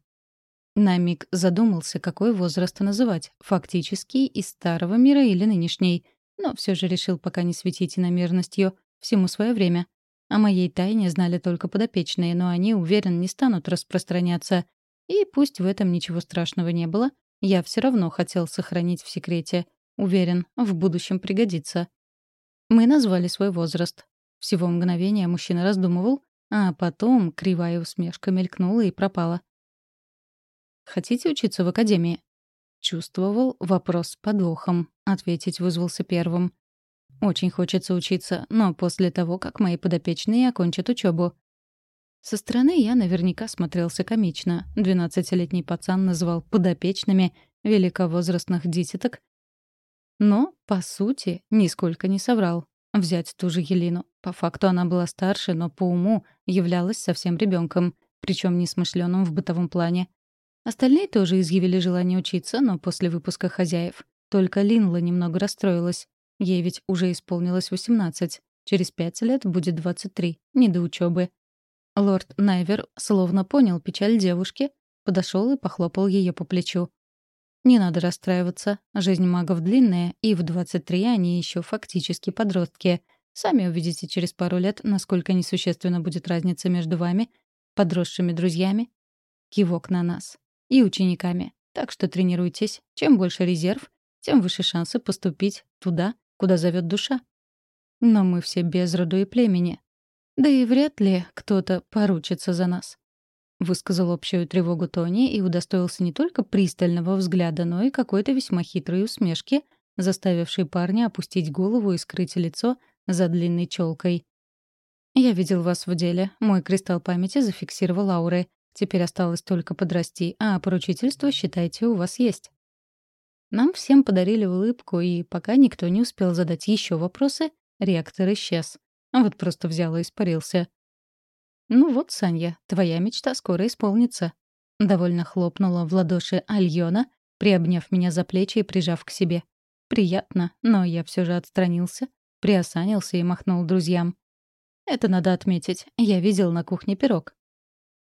На миг задумался, какой возраст называть — фактический, из старого мира или нынешний. Но все же решил пока не светить иномерностью, всему свое время. О моей тайне знали только подопечные, но они, уверен, не станут распространяться. И пусть в этом ничего страшного не было, я все равно хотел сохранить в секрете. Уверен, в будущем пригодится. Мы назвали свой возраст. Всего мгновения мужчина раздумывал, а потом кривая усмешка мелькнула и пропала. «Хотите учиться в академии?» Чувствовал вопрос с подвохом. Ответить вызвался первым. «Очень хочется учиться, но после того, как мои подопечные окончат учебу. Со стороны я наверняка смотрелся комично. Двенадцатилетний пацан называл подопечными великовозрастных дитяток. Но, по сути, нисколько не соврал. Взять ту же Елину. По факту она была старше, но по уму являлась совсем ребенком, причем несмышленым в бытовом плане. Остальные тоже изъявили желание учиться, но после выпуска «Хозяев». Только Линла немного расстроилась. Ей ведь уже исполнилось 18. Через пять лет будет 23. Не до учебы. Лорд Найвер словно понял печаль девушки, подошел и похлопал ее по плечу. «Не надо расстраиваться. Жизнь магов длинная, и в 23 они еще фактически подростки. Сами увидите через пару лет, насколько несущественна будет разница между вами, подросшими друзьями, кивок на нас, и учениками. Так что тренируйтесь. Чем больше резерв, тем выше шансы поступить туда, куда зовет душа. Но мы все без роду и племени. Да и вряд ли кто-то поручится за нас. Высказал общую тревогу Тони и удостоился не только пристального взгляда, но и какой-то весьма хитрой усмешки, заставившей парня опустить голову и скрыть лицо за длинной челкой. «Я видел вас в деле. Мой кристалл памяти зафиксировал ауры. Теперь осталось только подрасти, а поручительство, считайте, у вас есть». Нам всем подарили улыбку, и пока никто не успел задать еще вопросы, реактор исчез. Вот просто взял и испарился. «Ну вот, Саня, твоя мечта скоро исполнится». Довольно хлопнула в ладоши Альона, приобняв меня за плечи и прижав к себе. Приятно, но я все же отстранился, приосанился и махнул друзьям. Это надо отметить. Я видел на кухне пирог.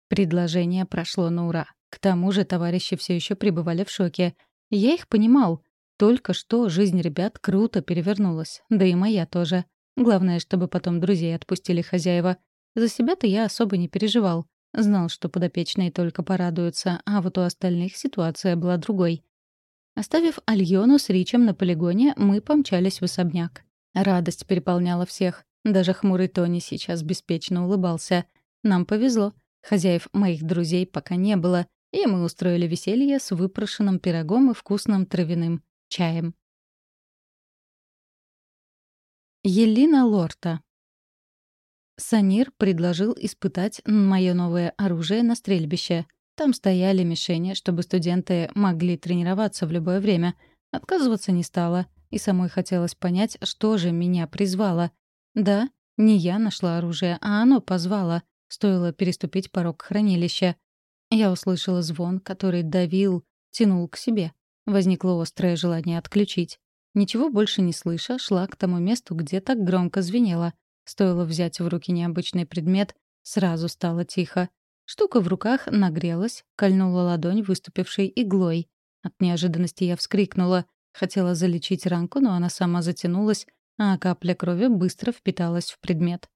Предложение прошло на ура. К тому же товарищи все еще пребывали в шоке. Я их понимал. Только что жизнь ребят круто перевернулась. Да и моя тоже. Главное, чтобы потом друзей отпустили хозяева. За себя-то я особо не переживал. Знал, что подопечные только порадуются, а вот у остальных ситуация была другой. Оставив Альону с Ричем на полигоне, мы помчались в особняк. Радость переполняла всех. Даже хмурый Тони сейчас беспечно улыбался. Нам повезло. Хозяев моих друзей пока не было, и мы устроили веселье с выпрошенным пирогом и вкусным травяным чаем. Елена Лорта Санир предложил испытать мое новое оружие на стрельбище. Там стояли мишени, чтобы студенты могли тренироваться в любое время. Отказываться не стала, и самой хотелось понять, что же меня призвало. Да, не я нашла оружие, а оно позвало. Стоило переступить порог хранилища. Я услышала звон, который давил, тянул к себе. Возникло острое желание отключить. Ничего больше не слыша, шла к тому месту, где так громко звенело. Стоило взять в руки необычный предмет, сразу стало тихо. Штука в руках нагрелась, кольнула ладонь, выступившей иглой. От неожиданности я вскрикнула. Хотела залечить ранку, но она сама затянулась, а капля крови быстро впиталась в предмет.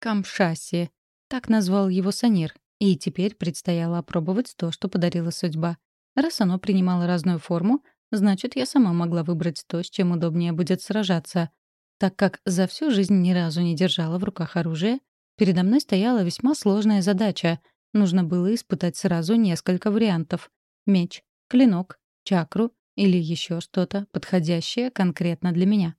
Камшаси. Так назвал его Санир. И теперь предстояло опробовать то, что подарила судьба. Раз оно принимало разную форму, значит, я сама могла выбрать то, с чем удобнее будет сражаться. Так как за всю жизнь ни разу не держала в руках оружие, передо мной стояла весьма сложная задача. Нужно было испытать сразу несколько вариантов. Меч, клинок, чакру или еще что-то, подходящее конкретно для меня.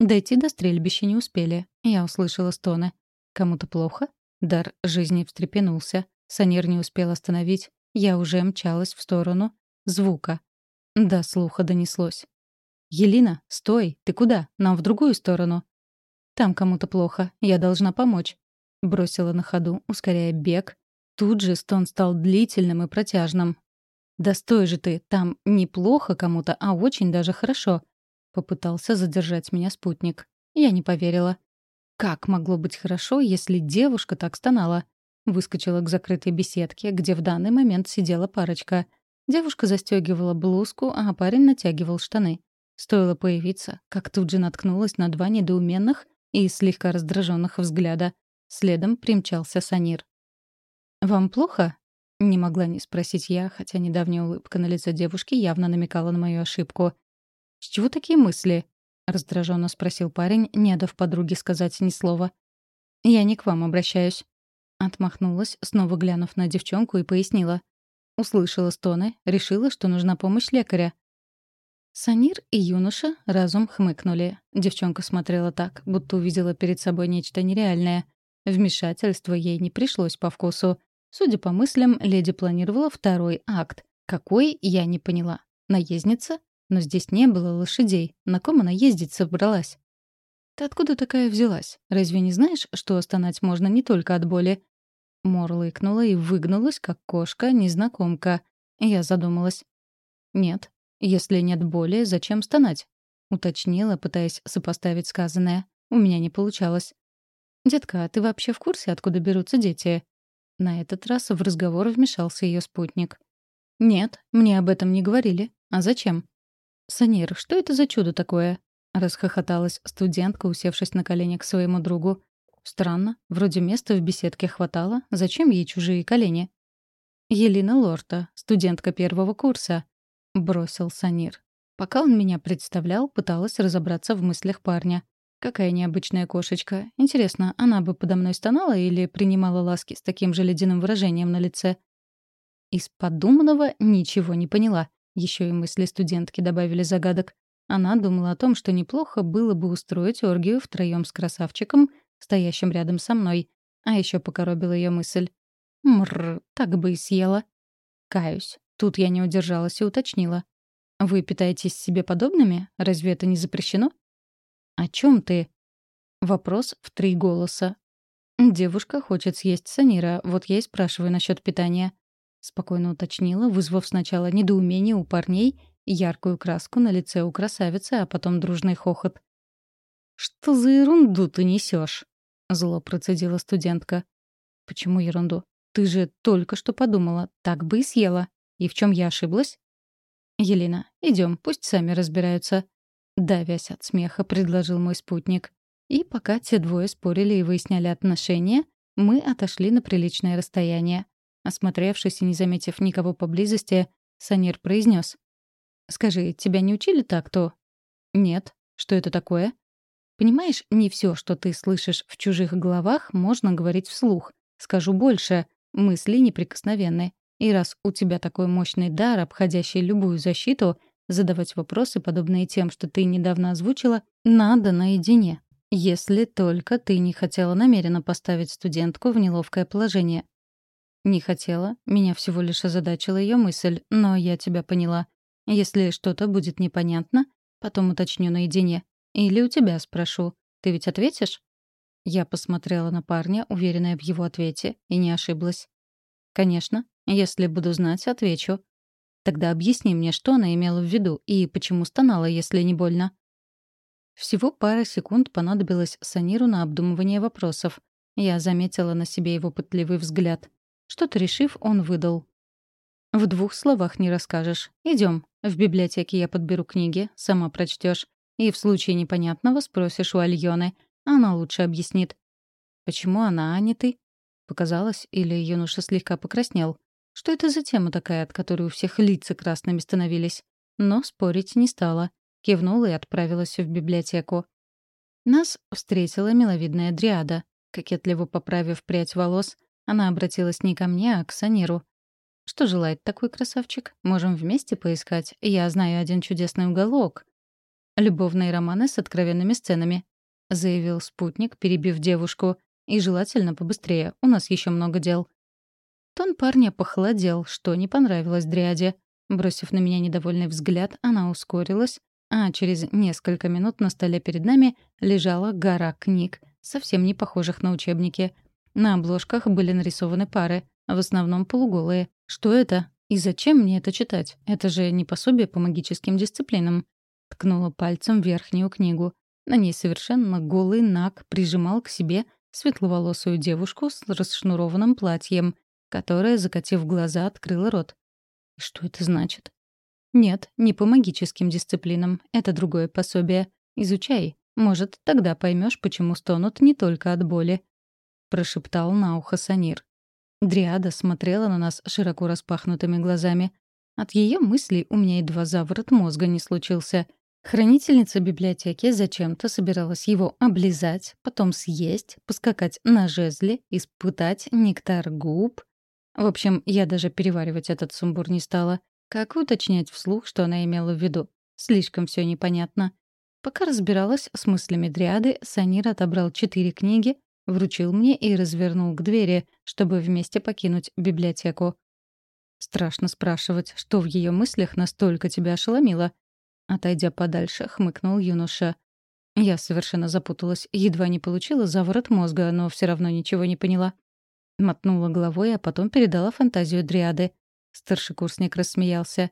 Дойти до стрельбища не успели. Я услышала стоны. Кому-то плохо? Дар жизни встрепенулся. Санир не успел остановить. Я уже мчалась в сторону звука. До слуха донеслось. «Елина, стой! Ты куда? Нам в другую сторону!» «Там кому-то плохо. Я должна помочь». Бросила на ходу, ускоряя бег. Тут же стон стал длительным и протяжным. «Да стой же ты! Там неплохо кому-то, а очень даже хорошо!» Попытался задержать меня спутник. Я не поверила. Как могло быть хорошо, если девушка так стонала? Выскочила к закрытой беседке, где в данный момент сидела парочка. Девушка застегивала блузку, а парень натягивал штаны. Стоило появиться, как тут же наткнулась на два недоуменных и слегка раздраженных взгляда. Следом примчался Санир. «Вам плохо?» — не могла не спросить я, хотя недавняя улыбка на лице девушки явно намекала на мою ошибку. «С чего такие мысли?» — раздраженно спросил парень, не дав подруге сказать ни слова. «Я не к вам обращаюсь». Отмахнулась, снова глянув на девчонку и пояснила. Услышала стоны, решила, что нужна помощь лекаря. Санир и юноша разум хмыкнули. Девчонка смотрела так, будто увидела перед собой нечто нереальное. Вмешательство ей не пришлось по вкусу. Судя по мыслям, леди планировала второй акт. Какой, я не поняла. Наездница? Но здесь не было лошадей. На ком она ездить собралась? «Ты откуда такая взялась? Разве не знаешь, что стонать можно не только от боли?» Морлыкнула и выгнулась, как кошка-незнакомка. Я задумалась. «Нет, если нет боли, зачем стонать? Уточнила, пытаясь сопоставить сказанное. У меня не получалось. «Детка, а ты вообще в курсе, откуда берутся дети?» На этот раз в разговор вмешался ее спутник. «Нет, мне об этом не говорили. А зачем?» «Санир, что это за чудо такое?» — расхохоталась студентка, усевшись на колени к своему другу. «Странно. Вроде места в беседке хватало. Зачем ей чужие колени?» «Елена Лорта, студентка первого курса», — бросил Санир. Пока он меня представлял, пыталась разобраться в мыслях парня. Какая необычная кошечка. Интересно, она бы подо мной стонала или принимала ласки с таким же ледяным выражением на лице? Из подуманного ничего не поняла. Еще и мысли студентки добавили загадок. Она думала о том, что неплохо было бы устроить оргию втроем с красавчиком, стоящим рядом со мной. А еще покоробила ее мысль. Мрр, так бы и съела. Каюсь. Тут я не удержалась и уточнила. «Вы питаетесь себе подобными? Разве это не запрещено?» «О чем ты?» Вопрос в три голоса. «Девушка хочет съесть Санира, вот я и спрашиваю насчет питания». Спокойно уточнила, вызвав сначала недоумение у парней яркую краску на лице у красавицы, а потом дружный хохот. «Что за ерунду ты несешь? зло процедила студентка. «Почему ерунду? Ты же только что подумала, так бы и съела». И в чем я ошиблась? Елена, идем, пусть сами разбираются. Давясь от смеха, предложил мой спутник. И пока те двое спорили и выясняли отношения, мы отошли на приличное расстояние. Осмотревшись и не заметив никого поблизости, Санир произнес: «Скажи, тебя не учили так-то?» «Нет. Что это такое?» «Понимаешь, не все, что ты слышишь в чужих головах, можно говорить вслух. Скажу больше. Мысли неприкосновенны. И раз у тебя такой мощный дар, обходящий любую защиту, задавать вопросы, подобные тем, что ты недавно озвучила, надо наедине. Если только ты не хотела намеренно поставить студентку в неловкое положение. Не хотела, меня всего лишь озадачила ее мысль, но я тебя поняла. Если что-то будет непонятно, потом уточню наедине. Или у тебя спрошу. Ты ведь ответишь? Я посмотрела на парня, уверенная в его ответе, и не ошиблась. Конечно, если буду знать, отвечу. Тогда объясни мне, что она имела в виду и почему стонала, если не больно. Всего пара секунд понадобилось Саниру на обдумывание вопросов. Я заметила на себе его пытливый взгляд. Что-то решив, он выдал. «В двух словах не расскажешь. Идем. В библиотеке я подберу книги, сама прочтешь. И в случае непонятного спросишь у Альоны. Она лучше объяснит. Почему она, а не ты? Показалось, или юноша слегка покраснел. Что это за тема такая, от которой у всех лица красными становились? Но спорить не стала. Кивнула и отправилась в библиотеку. Нас встретила миловидная дриада. Кокетливо поправив прядь волос, она обратилась не ко мне, а к Саниру. «Что желает такой красавчик? Можем вместе поискать. Я знаю один чудесный уголок». «Любовные романы с откровенными сценами», — заявил спутник, перебив девушку. «И желательно побыстрее. У нас еще много дел». Тон парня похолодел, что не понравилось дряде. Бросив на меня недовольный взгляд, она ускорилась, а через несколько минут на столе перед нами лежала гора книг, совсем не похожих на учебники. На обложках были нарисованы пары, в основном полуголые. Что это? И зачем мне это читать? Это же не пособие по магическим дисциплинам. Ткнула пальцем верхнюю книгу. На ней совершенно голый наг прижимал к себе светловолосую девушку с расшнурованным платьем, которая, закатив глаза, открыла рот. Что это значит? Нет, не по магическим дисциплинам. Это другое пособие. Изучай. Может, тогда поймешь, почему стонут не только от боли. Прошептал на ухо Санир. Дриада смотрела на нас широко распахнутыми глазами. От ее мыслей у меня едва заворот мозга не случился. Хранительница библиотеки зачем-то собиралась его облизать, потом съесть, поскакать на жезле, испытать нектар губ. В общем, я даже переваривать этот сумбур не стала. Как уточнять вслух, что она имела в виду? Слишком все непонятно. Пока разбиралась с мыслями Дриады, Санир отобрал четыре книги, вручил мне и развернул к двери, чтобы вместе покинуть библиотеку. Страшно спрашивать, что в ее мыслях настолько тебя ошеломило. Отойдя подальше, хмыкнул юноша. Я совершенно запуталась, едва не получила заворот мозга, но все равно ничего не поняла. Мотнула головой, а потом передала фантазию Дриады. Старшекурсник рассмеялся.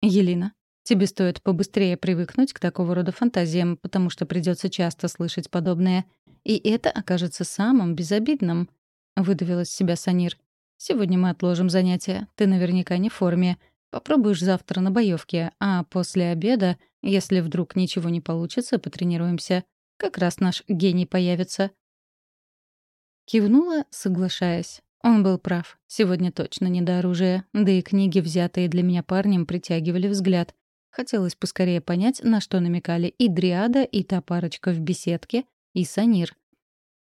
«Елена, тебе стоит побыстрее привыкнуть к такого рода фантазиям, потому что придется часто слышать подобное. И это окажется самым безобидным», — выдавил из себя Санир. «Сегодня мы отложим занятия. Ты наверняка не в форме. Попробуешь завтра на боевке, а после обеда, если вдруг ничего не получится, потренируемся. Как раз наш гений появится». Кивнула, соглашаясь. Он был прав. Сегодня точно не до оружия. Да и книги, взятые для меня парнем, притягивали взгляд. Хотелось поскорее понять, на что намекали и Дриада, и та парочка в беседке, и Санир.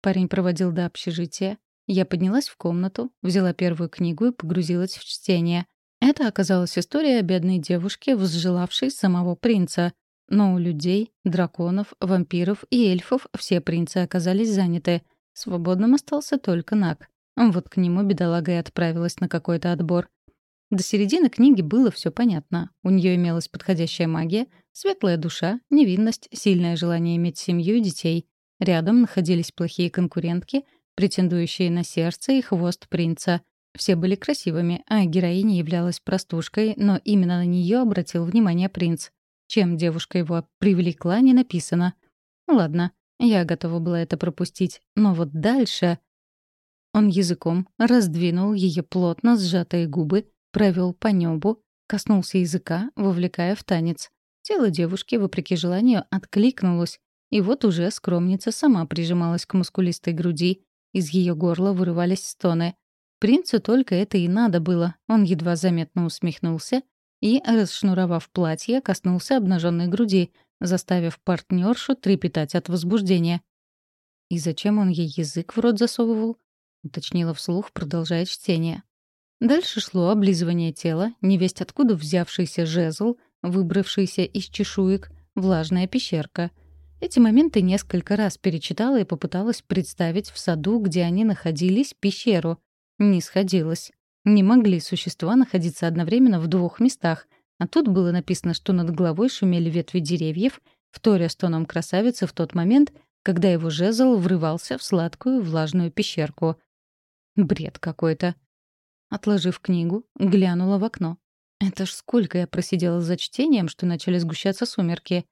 Парень проводил до общежития. Я поднялась в комнату, взяла первую книгу и погрузилась в чтение. Это оказалась история о бедной девушке, возжелавшей самого принца. Но у людей, драконов, вампиров и эльфов все принцы оказались заняты. Свободным остался только Наг. Вот к нему бедолага и отправилась на какой-то отбор. До середины книги было все понятно. У нее имелась подходящая магия, светлая душа, невинность, сильное желание иметь семью и детей. Рядом находились плохие конкурентки, претендующие на сердце и хвост принца. Все были красивыми, а героиня являлась простушкой, но именно на нее обратил внимание принц. Чем девушка его привлекла, не написано. Ладно, я готова была это пропустить. Но вот дальше... Он языком раздвинул ее плотно сжатые губы, провел по небу, коснулся языка, вовлекая в танец. Тело девушки, вопреки желанию, откликнулось, и вот уже скромница сама прижималась к мускулистой груди, из ее горла вырывались стоны. Принцу только это и надо было. Он едва заметно усмехнулся и, расшнуровав платье, коснулся обнаженной груди, заставив партнершу трепетать от возбуждения. И зачем он ей язык в рот засовывал? — уточнила вслух, продолжая чтение. Дальше шло облизывание тела, невесть откуда взявшийся жезл, выбравшийся из чешуек, влажная пещерка. Эти моменты несколько раз перечитала и попыталась представить в саду, где они находились, пещеру. Не сходилось. Не могли существа находиться одновременно в двух местах, а тут было написано, что над головой шумели ветви деревьев, вторя стоном красавицы в тот момент, когда его жезл врывался в сладкую влажную пещерку — Бред какой-то. Отложив книгу, глянула в окно. Это ж сколько я просидела за чтением, что начали сгущаться сумерки.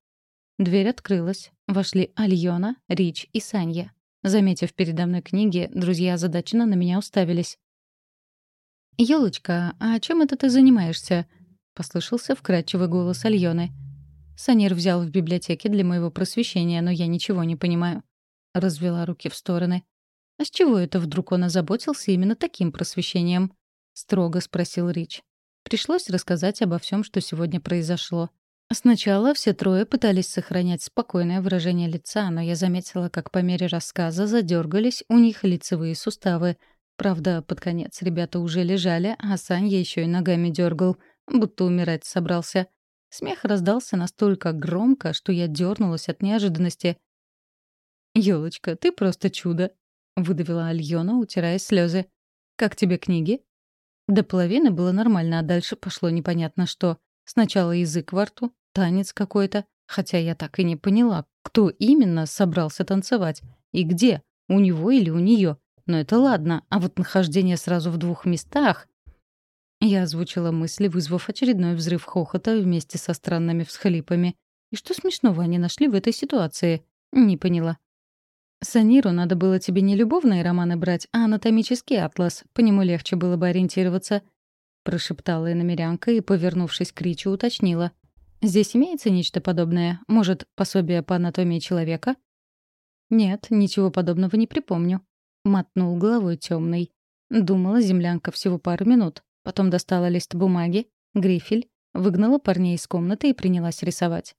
Дверь открылась. Вошли Альона, Рич и Санья. Заметив передо мной книги, друзья озадаченно на меня уставились. «Ёлочка, а чем это ты занимаешься?» — послышался вкрадчивый голос Альоны. «Санир взял в библиотеке для моего просвещения, но я ничего не понимаю». Развела руки в стороны. «А с чего это вдруг он озаботился именно таким просвещением?» — строго спросил Рич. Пришлось рассказать обо всем, что сегодня произошло. Сначала все трое пытались сохранять спокойное выражение лица, но я заметила, как по мере рассказа задергались у них лицевые суставы. Правда, под конец ребята уже лежали, а Саня еще и ногами дергал, будто умирать собрался. Смех раздался настолько громко, что я дернулась от неожиданности. «Ёлочка, ты просто чудо!» — выдавила Альона, утирая слезы. «Как тебе книги?» До половины было нормально, а дальше пошло непонятно что. Сначала язык во рту, танец какой-то, хотя я так и не поняла, кто именно собрался танцевать и где, у него или у нее. Но это ладно, а вот нахождение сразу в двух местах... Я озвучила мысли, вызвав очередной взрыв хохота вместе со странными всхлипами. И что смешного они нашли в этой ситуации? Не поняла. Саниру надо было тебе не любовные романы брать, а анатомический атлас. По нему легче было бы ориентироваться прошептала иномерянка и, повернувшись к Ричу, уточнила. «Здесь имеется нечто подобное? Может, пособие по анатомии человека?» «Нет, ничего подобного не припомню», — мотнул головой темный. Думала землянка всего пару минут. Потом достала лист бумаги, грифель, выгнала парней из комнаты и принялась рисовать.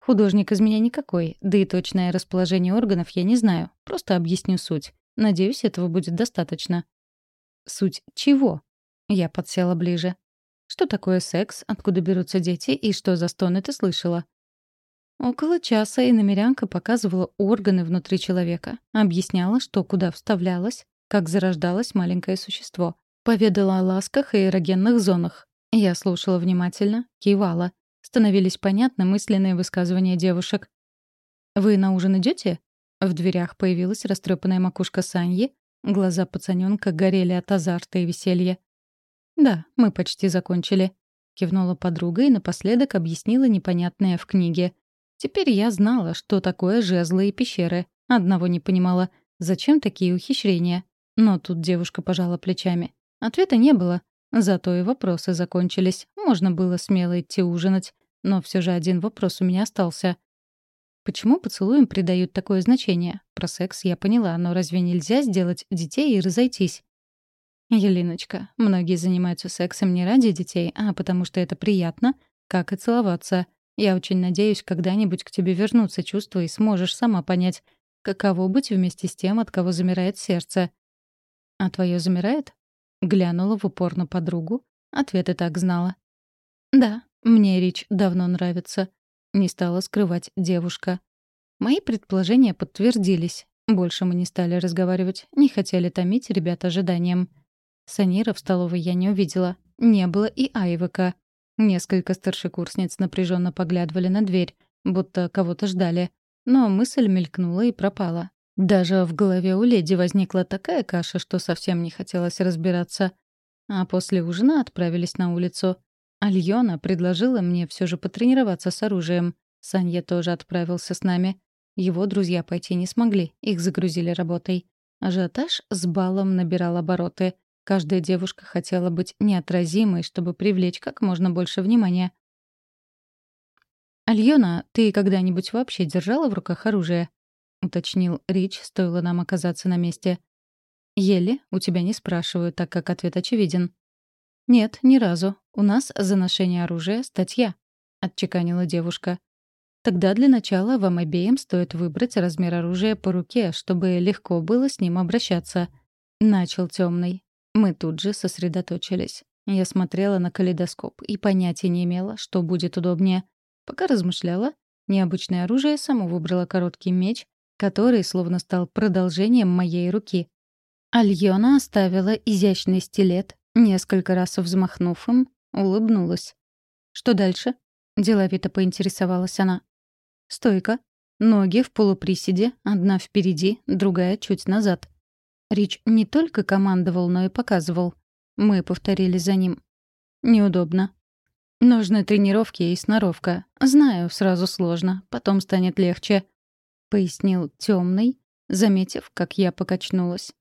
Художник из меня никакой, да и точное расположение органов я не знаю. Просто объясню суть. Надеюсь, этого будет достаточно. Суть чего? Я подсела ближе. «Что такое секс? Откуда берутся дети? И что за стоны ты слышала?» Около часа иномерянка показывала органы внутри человека, объясняла, что куда вставлялось, как зарождалось маленькое существо. Поведала о ласках и эрогенных зонах. Я слушала внимательно, кивала. Становились понятны мысленные высказывания девушек. «Вы на ужин идете? В дверях появилась растрепанная макушка Саньи, глаза пацанёнка горели от азарта и веселья. «Да, мы почти закончили», — кивнула подруга и напоследок объяснила непонятное в книге. Теперь я знала, что такое жезлы и пещеры. Одного не понимала. Зачем такие ухищрения? Но тут девушка пожала плечами. Ответа не было. Зато и вопросы закончились. Можно было смело идти ужинать. Но все же один вопрос у меня остался. Почему поцелуям придают такое значение? Про секс я поняла, но разве нельзя сделать детей и разойтись? «Елиночка, многие занимаются сексом не ради детей, а потому что это приятно, как и целоваться. Я очень надеюсь, когда-нибудь к тебе вернутся чувства и сможешь сама понять, каково быть вместе с тем, от кого замирает сердце». «А твое замирает?» Глянула в упор на подругу. Ответ и так знала. «Да, мне Рич давно нравится», — не стала скрывать девушка. Мои предположения подтвердились. Больше мы не стали разговаривать, не хотели томить ребят ожиданием. Санира в столовой я не увидела. Не было и Айвека. Несколько старшекурсниц напряженно поглядывали на дверь, будто кого-то ждали. Но мысль мелькнула и пропала. Даже в голове у леди возникла такая каша, что совсем не хотелось разбираться. А после ужина отправились на улицу. Альона предложила мне все же потренироваться с оружием. Санья тоже отправился с нами. Его друзья пойти не смогли, их загрузили работой. Ажиотаж с балом набирал обороты. Каждая девушка хотела быть неотразимой, чтобы привлечь как можно больше внимания. «Альона, ты когда-нибудь вообще держала в руках оружие?» — уточнил Рич, стоило нам оказаться на месте. «Еле, у тебя не спрашиваю, так как ответ очевиден». «Нет, ни разу. У нас за ношение оружия статья», — отчеканила девушка. «Тогда для начала вам обеим стоит выбрать размер оружия по руке, чтобы легко было с ним обращаться», — начал темный. Мы тут же сосредоточились. Я смотрела на калейдоскоп и понятия не имела, что будет удобнее. Пока размышляла, необычное оружие само выбрало короткий меч, который словно стал продолжением моей руки. Альона оставила изящный стилет, несколько раз взмахнув им, улыбнулась. «Что дальше?» — деловито поинтересовалась она. «Стойка. Ноги в полуприседе, одна впереди, другая чуть назад. Рич не только командовал, но и показывал. Мы повторили за ним. Неудобно. Нужны тренировки и сноровка. Знаю, сразу сложно, потом станет легче. Пояснил темный, заметив, как я покачнулась.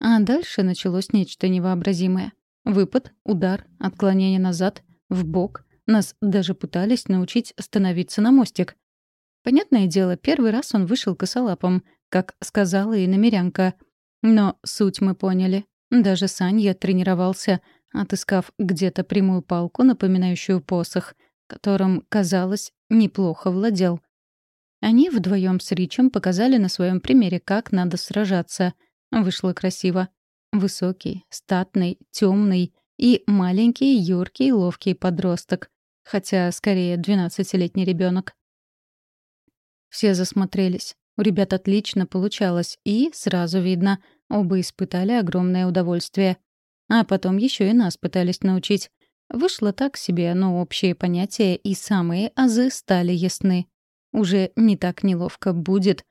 А дальше началось нечто невообразимое. Выпад, удар, отклонение назад, в бок. Нас даже пытались научить становиться на мостик. Понятное дело, первый раз он вышел косолапом, как сказала и намерянка — но суть мы поняли. Даже Санья тренировался, отыскав где-то прямую палку, напоминающую посох. которым, казалось, неплохо владел. Они вдвоем с Ричем показали на своем примере, как надо сражаться. Вышло красиво. Высокий, статный, темный и маленький, юркий, ловкий подросток. Хотя, скорее, двенадцатилетний ребенок. Все засмотрелись. У ребят отлично получалось, и, сразу видно, оба испытали огромное удовольствие. А потом еще и нас пытались научить. Вышло так себе, но общие понятия и самые азы стали ясны. Уже не так неловко будет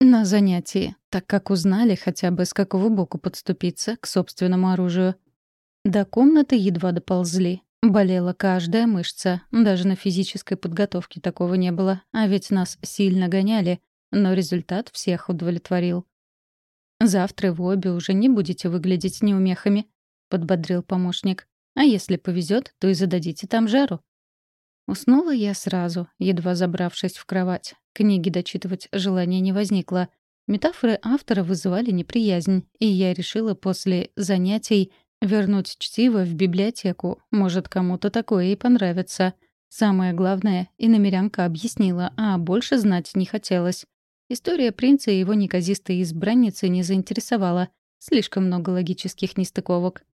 на занятии, так как узнали хотя бы с какого боку подступиться к собственному оружию. До комнаты едва доползли. Болела каждая мышца. Даже на физической подготовке такого не было. А ведь нас сильно гоняли. Но результат всех удовлетворил. «Завтра вы обе уже не будете выглядеть неумехами», — подбодрил помощник. «А если повезет, то и зададите там жару». Уснула я сразу, едва забравшись в кровать. Книги дочитывать желания не возникло. Метафоры автора вызывали неприязнь, и я решила после занятий вернуть чтиво в библиотеку. Может, кому-то такое и понравится. Самое главное, и намерянка объяснила, а больше знать не хотелось. История принца и его неказистой избранницы не заинтересовала. Слишком много логических нестыковок.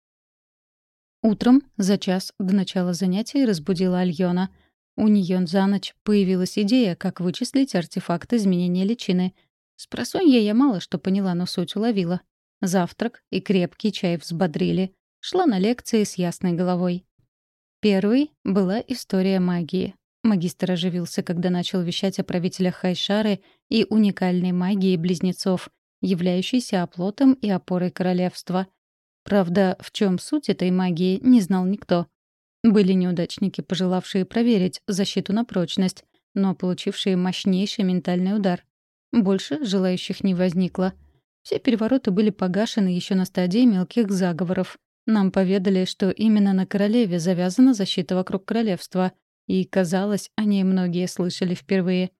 Утром, за час до начала занятий, разбудила Альона. У нее за ночь появилась идея, как вычислить артефакт изменения личины. С просонья я мало что поняла, но суть уловила. Завтрак и крепкий чай взбодрили. Шла на лекции с ясной головой. Первой была история магии. Магистр оживился, когда начал вещать о правителях Хайшары и уникальной магии близнецов, являющейся оплотом и опорой королевства — Правда, в чем суть этой магии, не знал никто. Были неудачники, пожелавшие проверить защиту на прочность, но получившие мощнейший ментальный удар. Больше желающих не возникло. Все перевороты были погашены еще на стадии мелких заговоров. Нам поведали, что именно на королеве завязана защита вокруг королевства, и, казалось, о ней многие слышали впервые.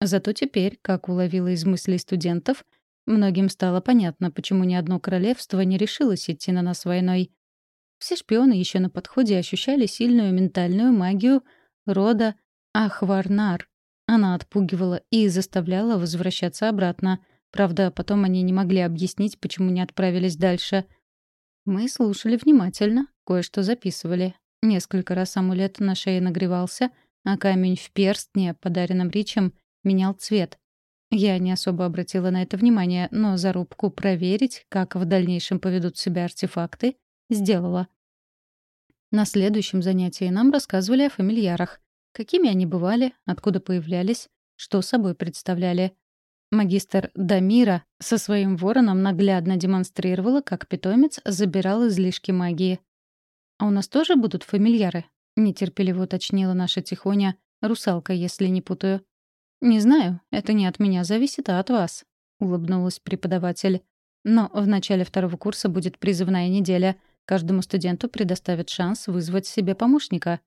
Зато теперь, как уловила из мыслей студентов, Многим стало понятно, почему ни одно королевство не решилось идти на нас войной. Все шпионы еще на подходе ощущали сильную ментальную магию рода Ахварнар. Она отпугивала и заставляла возвращаться обратно. Правда, потом они не могли объяснить, почему не отправились дальше. Мы слушали внимательно, кое-что записывали. Несколько раз амулет на шее нагревался, а камень в перстне, подаренном Ричем, менял цвет. Я не особо обратила на это внимание, но зарубку проверить, как в дальнейшем поведут себя артефакты, сделала. На следующем занятии нам рассказывали о фамильярах. Какими они бывали, откуда появлялись, что собой представляли. Магистр Дамира со своим вороном наглядно демонстрировала, как питомец забирал излишки магии. «А у нас тоже будут фамильяры?» — нетерпеливо уточнила наша Тихоня, русалка, если не путаю. «Не знаю, это не от меня зависит, а от вас», — улыбнулась преподаватель. «Но в начале второго курса будет призывная неделя. Каждому студенту предоставят шанс вызвать себе помощника».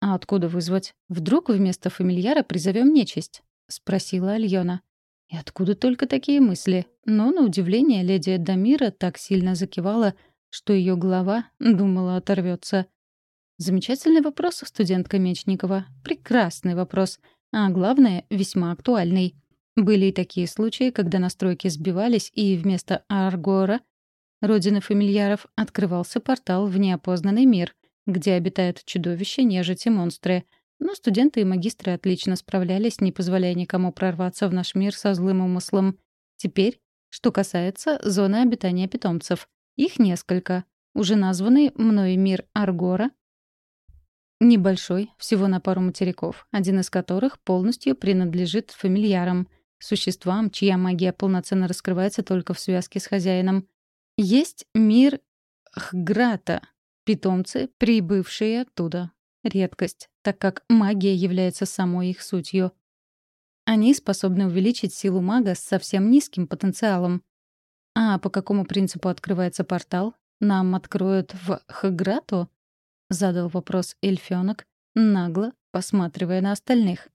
«А откуда вызвать? Вдруг вместо фамильяра призовем нечисть?» — спросила Альона. И откуда только такие мысли? Но, на удивление, леди Дамира так сильно закивала, что ее голова думала оторвется. Замечательный вопрос, студентка Мечникова. Прекрасный вопрос а главное, весьма актуальный. Были и такие случаи, когда настройки сбивались, и вместо Аргора, родины фамильяров, открывался портал в неопознанный мир, где обитают чудовища, нежити, монстры. Но студенты и магистры отлично справлялись, не позволяя никому прорваться в наш мир со злым умыслом. Теперь, что касается зоны обитания питомцев. Их несколько. Уже названный мной мир Аргора Небольшой, всего на пару материков, один из которых полностью принадлежит фамильярам, существам, чья магия полноценно раскрывается только в связке с хозяином. Есть мир Хграта, питомцы, прибывшие оттуда. Редкость, так как магия является самой их сутью. Они способны увеличить силу мага с совсем низким потенциалом. А по какому принципу открывается портал? Нам откроют в Хграту? — задал вопрос эльфёнок, нагло посматривая на остальных.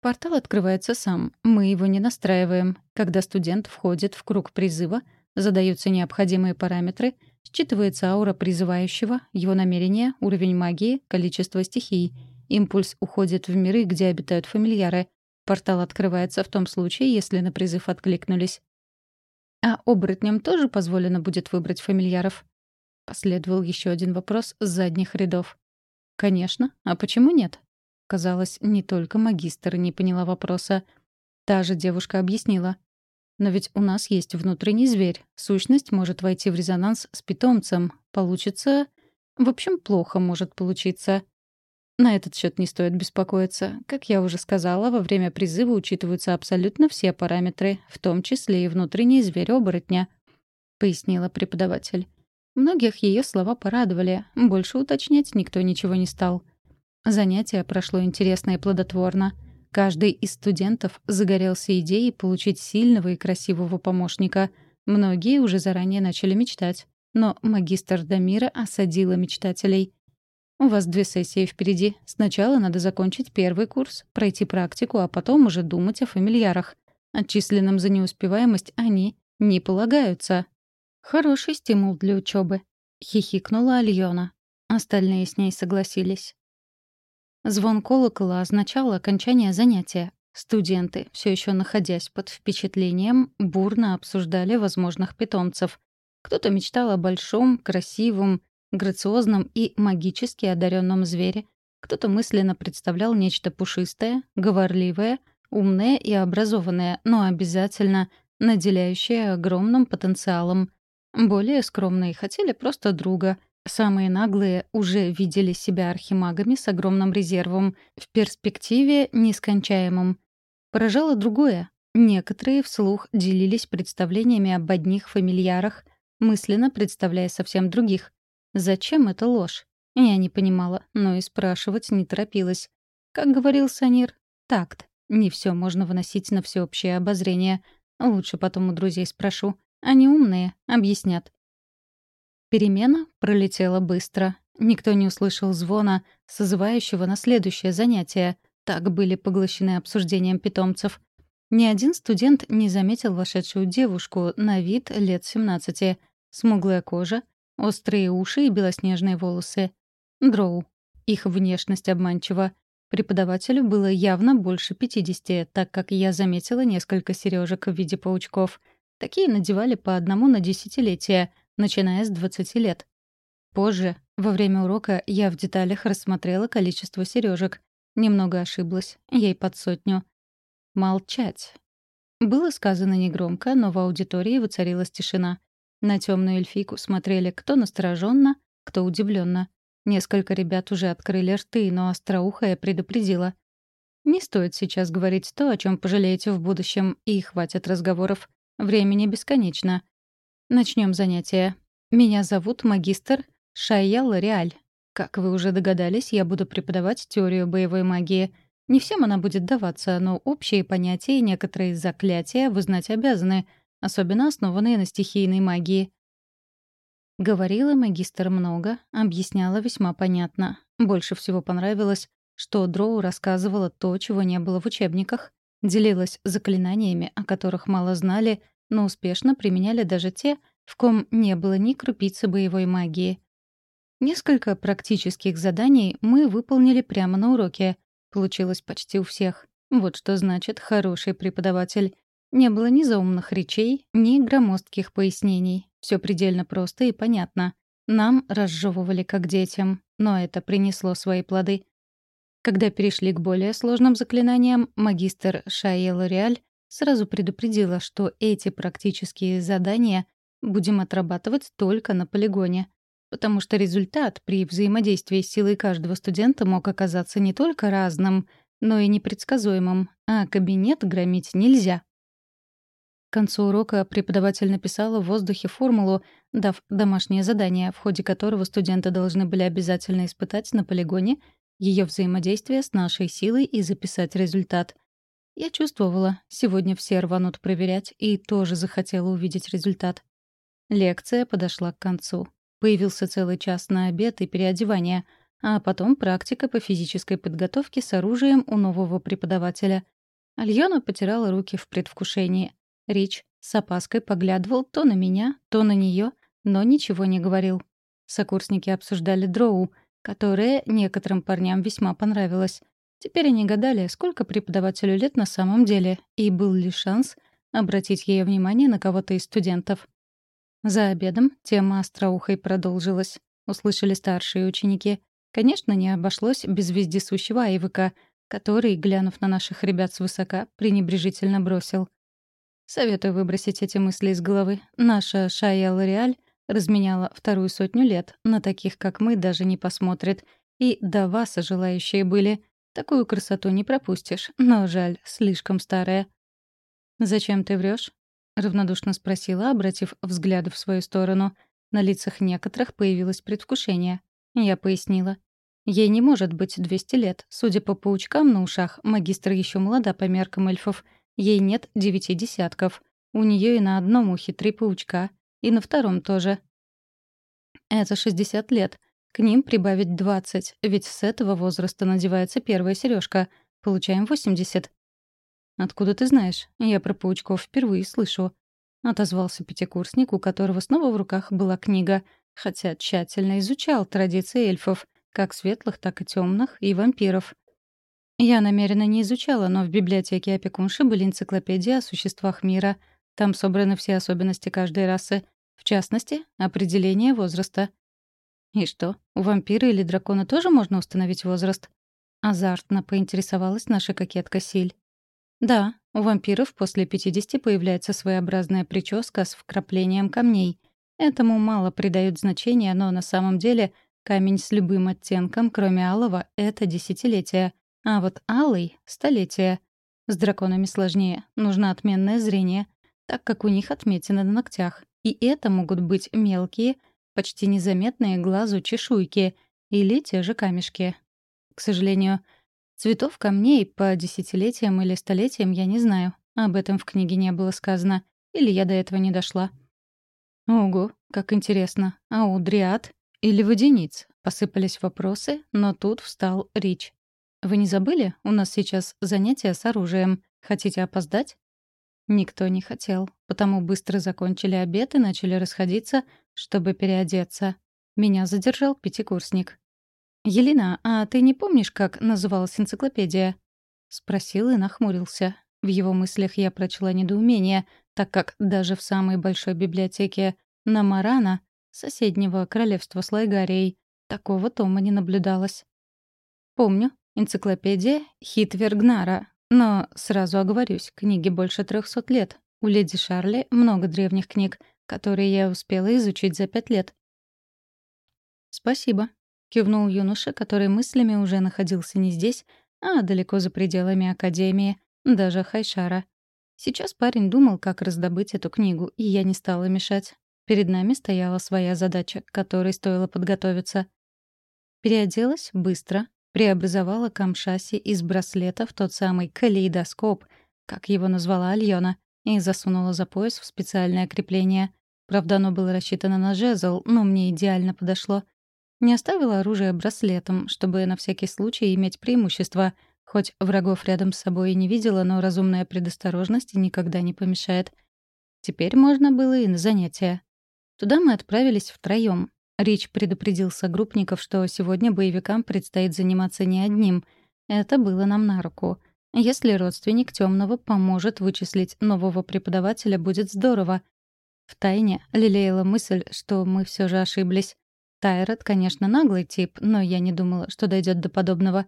Портал открывается сам, мы его не настраиваем. Когда студент входит в круг призыва, задаются необходимые параметры, Считывается аура призывающего, его намерение, уровень магии, количество стихий. Импульс уходит в миры, где обитают фамильяры. Портал открывается в том случае, если на призыв откликнулись. А оборотням тоже позволено будет выбрать фамильяров? Последовал еще один вопрос с задних рядов. «Конечно. А почему нет?» Казалось, не только магистр не поняла вопроса. Та же девушка объяснила. «Но ведь у нас есть внутренний зверь. Сущность может войти в резонанс с питомцем. Получится... В общем, плохо может получиться. На этот счет не стоит беспокоиться. Как я уже сказала, во время призыва учитываются абсолютно все параметры, в том числе и внутренний зверь оборотня», — пояснила преподаватель. Многих ее слова порадовали, больше уточнять никто ничего не стал. Занятие прошло интересно и плодотворно. Каждый из студентов загорелся идеей получить сильного и красивого помощника. Многие уже заранее начали мечтать. Но магистр Дамира осадила мечтателей — у вас две сессии впереди. Сначала надо закончить первый курс, пройти практику, а потом уже думать о фамильярах. Отчисленным за неуспеваемость они не полагаются. Хороший стимул для учебы, хихикнула Альона. Остальные с ней согласились. Звон колокола означал окончание занятия. Студенты, все еще находясь под впечатлением, бурно обсуждали возможных питомцев. Кто-то мечтал о большом, красивом, грациозном и магически одаренном звере. Кто-то мысленно представлял нечто пушистое, говорливое, умное и образованное, но обязательно наделяющее огромным потенциалом. Более скромные хотели просто друга. Самые наглые уже видели себя архимагами с огромным резервом, в перспективе нескончаемым. Поражало другое. Некоторые вслух делились представлениями об одних фамильярах, мысленно представляя совсем других. Зачем эта ложь? Я не понимала, но и спрашивать не торопилась. Как говорил Санир, такт. Не все можно выносить на всеобщее обозрение. Лучше потом у друзей спрошу. Они умные, объяснят. Перемена пролетела быстро. Никто не услышал звона, созывающего на следующее занятие. Так были поглощены обсуждением питомцев. Ни один студент не заметил вошедшую девушку на вид лет 17. Смуглая кожа, Острые уши и белоснежные волосы. Дроу. Их внешность обманчива. Преподавателю было явно больше 50, так как я заметила несколько сережек в виде паучков. Такие надевали по одному на десятилетие, начиная с 20 лет. Позже, во время урока, я в деталях рассмотрела количество сережек. Немного ошиблась, ей под сотню. Молчать. Было сказано негромко, но в аудитории воцарилась тишина. На темную эльфийку смотрели кто настороженно, кто удивленно. Несколько ребят уже открыли рты, но остроухая предупредила. «Не стоит сейчас говорить то, о чем пожалеете в будущем, и хватит разговоров. Времени бесконечно. Начнем занятие. Меня зовут магистр Шайя Лореаль. Как вы уже догадались, я буду преподавать теорию боевой магии. Не всем она будет даваться, но общие понятия и некоторые заклятия вы знать обязаны — особенно основанные на стихийной магии. Говорила магистр много, объясняла весьма понятно. Больше всего понравилось, что Дроу рассказывала то, чего не было в учебниках, делилась заклинаниями, о которых мало знали, но успешно применяли даже те, в ком не было ни крупицы боевой магии. Несколько практических заданий мы выполнили прямо на уроке. Получилось почти у всех. Вот что значит хороший преподаватель. Не было ни заумных речей, ни громоздких пояснений. Все предельно просто и понятно. Нам разжевывали как детям, но это принесло свои плоды. Когда перешли к более сложным заклинаниям, магистр Шаел Реаль сразу предупредила, что эти практические задания будем отрабатывать только на полигоне, потому что результат при взаимодействии с силой каждого студента мог оказаться не только разным, но и непредсказуемым, а кабинет громить нельзя. К концу урока преподаватель написала в воздухе формулу, дав домашнее задание, в ходе которого студенты должны были обязательно испытать на полигоне ее взаимодействие с нашей силой и записать результат. Я чувствовала, сегодня все рванут проверять, и тоже захотела увидеть результат. Лекция подошла к концу. Появился целый час на обед и переодевание, а потом практика по физической подготовке с оружием у нового преподавателя. Альона потирала руки в предвкушении. Рич с опаской поглядывал то на меня, то на нее, но ничего не говорил. Сокурсники обсуждали дроу, которое некоторым парням весьма понравилось. Теперь они гадали, сколько преподавателю лет на самом деле, и был ли шанс обратить ее внимание на кого-то из студентов. За обедом тема остроухой продолжилась. Услышали старшие ученики. Конечно, не обошлось без вездесущего Айвыка, который, глянув на наших ребят свысока, пренебрежительно бросил. Советую выбросить эти мысли из головы. Наша Шая Лореаль разменяла вторую сотню лет, на таких, как мы, даже не посмотрит. И до вас желающие были. Такую красоту не пропустишь, но жаль, слишком старая. «Зачем ты врешь? равнодушно спросила, обратив взгляд в свою сторону. На лицах некоторых появилось предвкушение. Я пояснила. Ей не может быть 200 лет. Судя по паучкам на ушах, магистр еще молода по меркам эльфов. Ей нет девяти десятков. У нее и на одном ухе три паучка, и на втором тоже. Это 60 лет. К ним прибавить 20, ведь с этого возраста надевается первая сережка. Получаем 80. «Откуда ты знаешь? Я про паучков впервые слышу», — отозвался пятикурсник, у которого снова в руках была книга, хотя тщательно изучал традиции эльфов, как светлых, так и темных, и вампиров. Я намеренно не изучала, но в библиотеке опекунши были энциклопедии о существах мира. Там собраны все особенности каждой расы. В частности, определение возраста. И что, у вампира или дракона тоже можно установить возраст? Азартно поинтересовалась наша кокетка Силь. Да, у вампиров после 50 появляется своеобразная прическа с вкраплением камней. Этому мало придают значения, но на самом деле камень с любым оттенком, кроме алого, — это десятилетие — а вот алый — столетие. С драконами сложнее, нужно отменное зрение, так как у них отметины на ногтях. И это могут быть мелкие, почти незаметные глазу чешуйки или те же камешки. К сожалению, цветов камней по десятилетиям или столетиям я не знаю. Об этом в книге не было сказано. Или я до этого не дошла. Ого, как интересно. А у дриад или водяниц? Посыпались вопросы, но тут встал Рич. «Вы не забыли? У нас сейчас занятия с оружием. Хотите опоздать?» Никто не хотел, потому быстро закончили обед и начали расходиться, чтобы переодеться. Меня задержал пятикурсник. «Елена, а ты не помнишь, как называлась энциклопедия?» Спросил и нахмурился. В его мыслях я прочла недоумение, так как даже в самой большой библиотеке Намарана, соседнего королевства с Лайгарией, такого тома не наблюдалось. «Помню», Энциклопедия Хитвергнара. Но сразу оговорюсь, книге больше трехсот лет. У леди Шарли много древних книг, которые я успела изучить за пять лет. «Спасибо», — кивнул юноша, который мыслями уже находился не здесь, а далеко за пределами Академии, даже Хайшара. Сейчас парень думал, как раздобыть эту книгу, и я не стала мешать. Перед нами стояла своя задача, к которой стоило подготовиться. Переоделась быстро, преобразовала Камшаси из браслета в тот самый калейдоскоп, как его назвала Альона, и засунула за пояс в специальное крепление. Правда, оно было рассчитано на жезл, но мне идеально подошло. Не оставила оружие браслетом, чтобы на всякий случай иметь преимущество. Хоть врагов рядом с собой и не видела, но разумная предосторожность никогда не помешает. Теперь можно было и на занятия. Туда мы отправились втроём, Рич предупредил согруппников, что сегодня боевикам предстоит заниматься не одним. Это было нам на руку. Если родственник темного поможет вычислить нового преподавателя, будет здорово. В тайне лелеяла мысль, что мы все же ошиблись. Тайрот, конечно, наглый тип, но я не думала, что дойдет до подобного.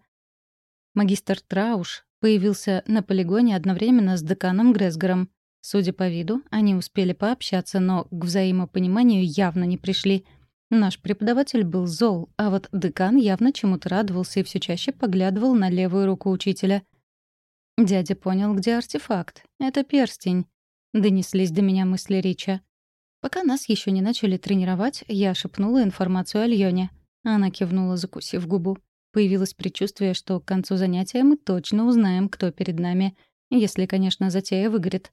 Магистр Трауш появился на полигоне одновременно с деканом Гресгором. Судя по виду, они успели пообщаться, но к взаимопониманию явно не пришли — Наш преподаватель был зол, а вот декан явно чему-то радовался и все чаще поглядывал на левую руку учителя. Дядя понял, где артефакт. Это перстень. Донеслись до меня мысли Рича. Пока нас еще не начали тренировать, я шепнула информацию о Льоне. Она кивнула, закусив губу. Появилось предчувствие, что к концу занятия мы точно узнаем, кто перед нами. Если, конечно, затея выгорит.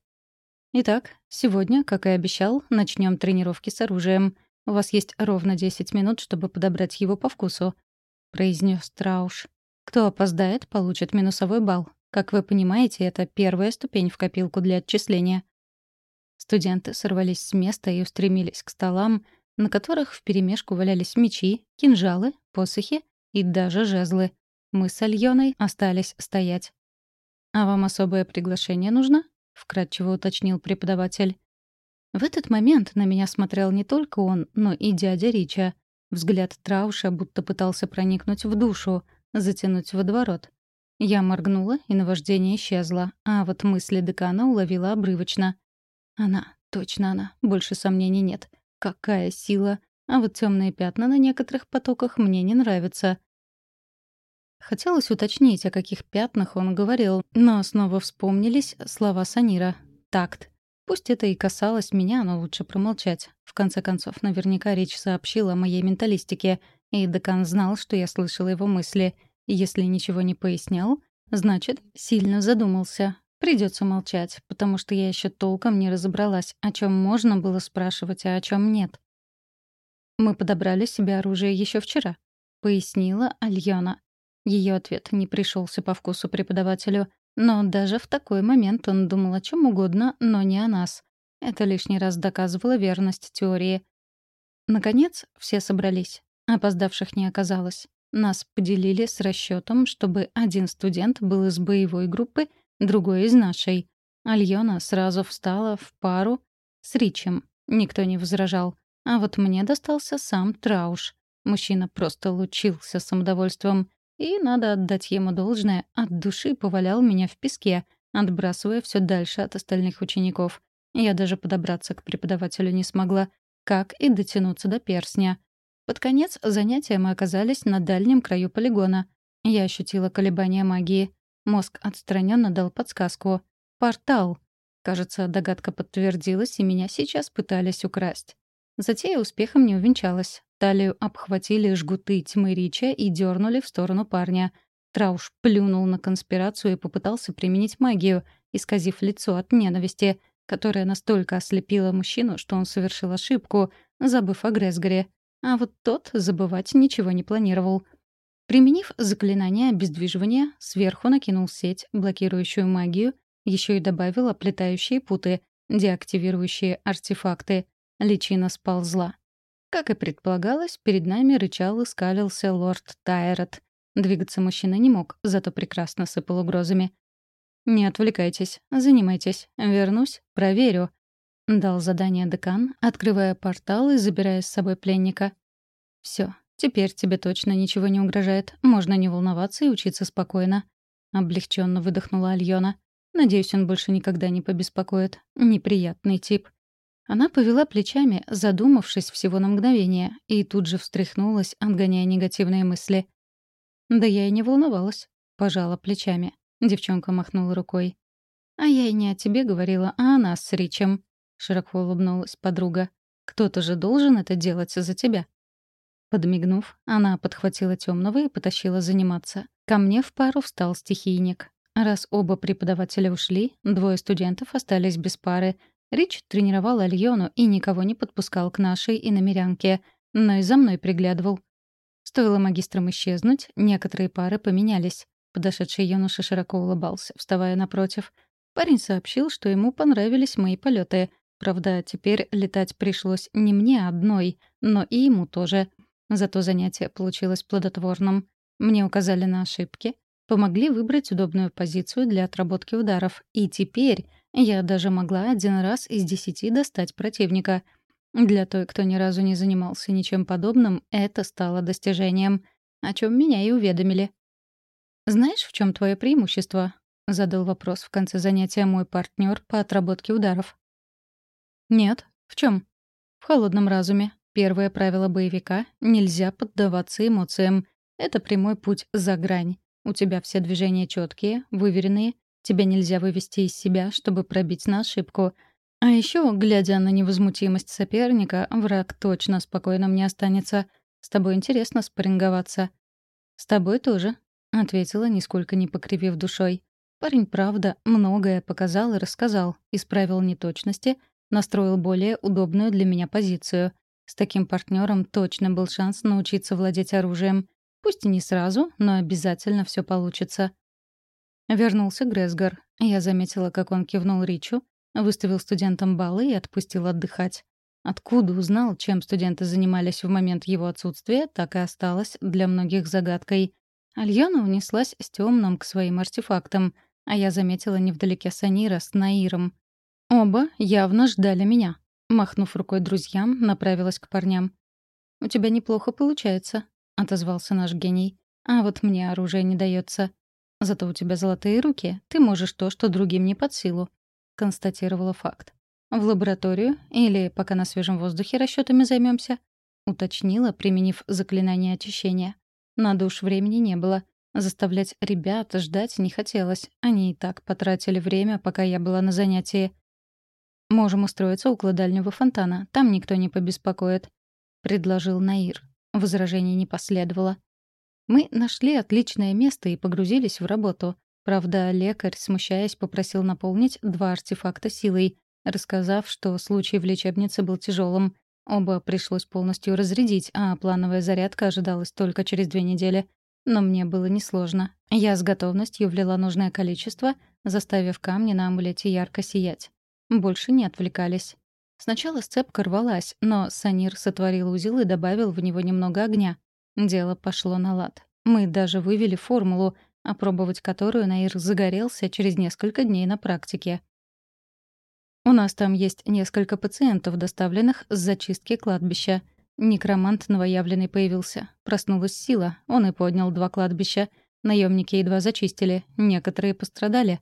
Итак, сегодня, как и обещал, начнем тренировки с оружием — у вас есть ровно 10 минут, чтобы подобрать его по вкусу», — произнес Трауш. «Кто опоздает, получит минусовой балл. Как вы понимаете, это первая ступень в копилку для отчисления». Студенты сорвались с места и устремились к столам, на которых вперемешку валялись мечи, кинжалы, посохи и даже жезлы. Мы с Альоной остались стоять. «А вам особое приглашение нужно?» — вкратчиво уточнил преподаватель. В этот момент на меня смотрел не только он, но и дядя Рича. Взгляд Трауша будто пытался проникнуть в душу, затянуть водоворот. Я моргнула, и наваждение исчезло, а вот мысли декана уловила обрывочно. Она, точно она, больше сомнений нет. Какая сила! А вот темные пятна на некоторых потоках мне не нравятся. Хотелось уточнить, о каких пятнах он говорил, но снова вспомнились слова Санира. Такт. Пусть это и касалось меня, но лучше промолчать. В конце концов, наверняка речь сообщила о моей менталистике, и декан знал, что я слышала его мысли. Если ничего не пояснял, значит, сильно задумался. Придется молчать, потому что я еще толком не разобралась, о чем можно было спрашивать, а о чем нет. «Мы подобрали себе оружие еще вчера», — пояснила Альяна. Ее ответ не пришелся по вкусу преподавателю, но даже в такой момент он думал о чем угодно, но не о нас. Это лишний раз доказывало верность теории. Наконец, все собрались. Опоздавших не оказалось. Нас поделили с расчетом, чтобы один студент был из боевой группы, другой — из нашей. Альона сразу встала в пару с Ричем. Никто не возражал. А вот мне достался сам Трауш. Мужчина просто лучился самодовольством. И, надо отдать ему должное, от души повалял меня в песке, отбрасывая все дальше от остальных учеников. Я даже подобраться к преподавателю не смогла, как и дотянуться до перстня. Под конец занятия мы оказались на дальнем краю полигона. Я ощутила колебания магии. Мозг отстраненно дал подсказку. «Портал». Кажется, догадка подтвердилась, и меня сейчас пытались украсть. Затея успехом не увенчалась. Талию обхватили жгуты тьмы Рича и дернули в сторону парня. Трауш плюнул на конспирацию и попытался применить магию, исказив лицо от ненависти, которая настолько ослепила мужчину, что он совершил ошибку, забыв о Гресгоре. А вот тот забывать ничего не планировал. Применив заклинание обездвиживания, сверху накинул сеть, блокирующую магию, еще и добавил оплетающие путы, деактивирующие артефакты. Личина сползла. Как и предполагалось, перед нами рычал и скалился лорд Тайрот. Двигаться мужчина не мог, зато прекрасно сыпал угрозами. «Не отвлекайтесь, занимайтесь. Вернусь, проверю», — дал задание декан, открывая портал и забирая с собой пленника. Все, теперь тебе точно ничего не угрожает. Можно не волноваться и учиться спокойно», — облегченно выдохнула Альона. «Надеюсь, он больше никогда не побеспокоит. Неприятный тип». Она повела плечами, задумавшись всего на мгновение, и тут же встряхнулась, отгоняя негативные мысли. «Да я и не волновалась», — пожала плечами. Девчонка махнула рукой. «А я и не о тебе говорила, а о нас с Ричем», — широко улыбнулась подруга. «Кто-то же должен это делать за тебя». Подмигнув, она подхватила темного и потащила заниматься. Ко мне в пару встал стихийник. Раз оба преподавателя ушли, двое студентов остались без пары — Рич тренировал Альону и никого не подпускал к нашей иномерянке, но и за мной приглядывал. Стоило магистрам исчезнуть, некоторые пары поменялись. Подошедший юноша широко улыбался, вставая напротив. Парень сообщил, что ему понравились мои полеты. Правда, теперь летать пришлось не мне одной, но и ему тоже. Зато занятие получилось плодотворным. Мне указали на ошибки, помогли выбрать удобную позицию для отработки ударов. И теперь я даже могла один раз из десяти достать противника. Для той, кто ни разу не занимался ничем подобным, это стало достижением, о чем меня и уведомили. «Знаешь, в чем твое преимущество?» — задал вопрос в конце занятия мой партнер по отработке ударов. «Нет. В чем? «В холодном разуме. Первое правило боевика — нельзя поддаваться эмоциям. Это прямой путь за грань. У тебя все движения четкие, выверенные, Тебя нельзя вывести из себя, чтобы пробить на ошибку. А еще, глядя на невозмутимость соперника, враг точно спокойным не останется. С тобой интересно спарринговаться. «С тобой тоже», — ответила, нисколько не покривив душой. Парень, правда, многое показал и рассказал, исправил неточности, настроил более удобную для меня позицию. С таким партнером точно был шанс научиться владеть оружием. Пусть и не сразу, но обязательно все получится. Вернулся Гресгар. Я заметила, как он кивнул Ричу, выставил студентам баллы и отпустил отдыхать. Откуда узнал, чем студенты занимались в момент его отсутствия, так и осталось для многих загадкой. Альона унеслась с темным к своим артефактам, а я заметила невдалеке Санира с Наиром. Оба явно ждали меня. Махнув рукой друзьям, направилась к парням. «У тебя неплохо получается», — отозвался наш гений. «А вот мне оружие не дается. Зато у тебя золотые руки, ты можешь то, что другим не под силу», — констатировала факт. «В лабораторию или пока на свежем воздухе расчетами займемся? уточнила, применив заклинание очищения. На душ времени не было. Заставлять ребят ждать не хотелось. Они и так потратили время, пока я была на занятии. «Можем устроиться около дальнего фонтана. Там никто не побеспокоит», — предложил Наир. Возражений не последовало. Мы нашли отличное место и погрузились в работу. Правда, лекарь, смущаясь, попросил наполнить два артефакта силой, рассказав, что случай в лечебнице был тяжелым. Оба пришлось полностью разрядить, а плановая зарядка ожидалась только через две недели. Но мне было несложно. Я с готовностью влила нужное количество, заставив камни на амулете ярко сиять. Больше не отвлекались. Сначала сцепка рвалась, но Санир сотворил узел и добавил в него немного огня. Дело пошло на лад. Мы даже вывели формулу, опробовать которую Наир загорелся через несколько дней на практике. У нас там есть несколько пациентов, доставленных с зачистки кладбища. Некромант новоявленный появился. Проснулась сила. Он и поднял два кладбища. Наемники едва зачистили. Некоторые пострадали.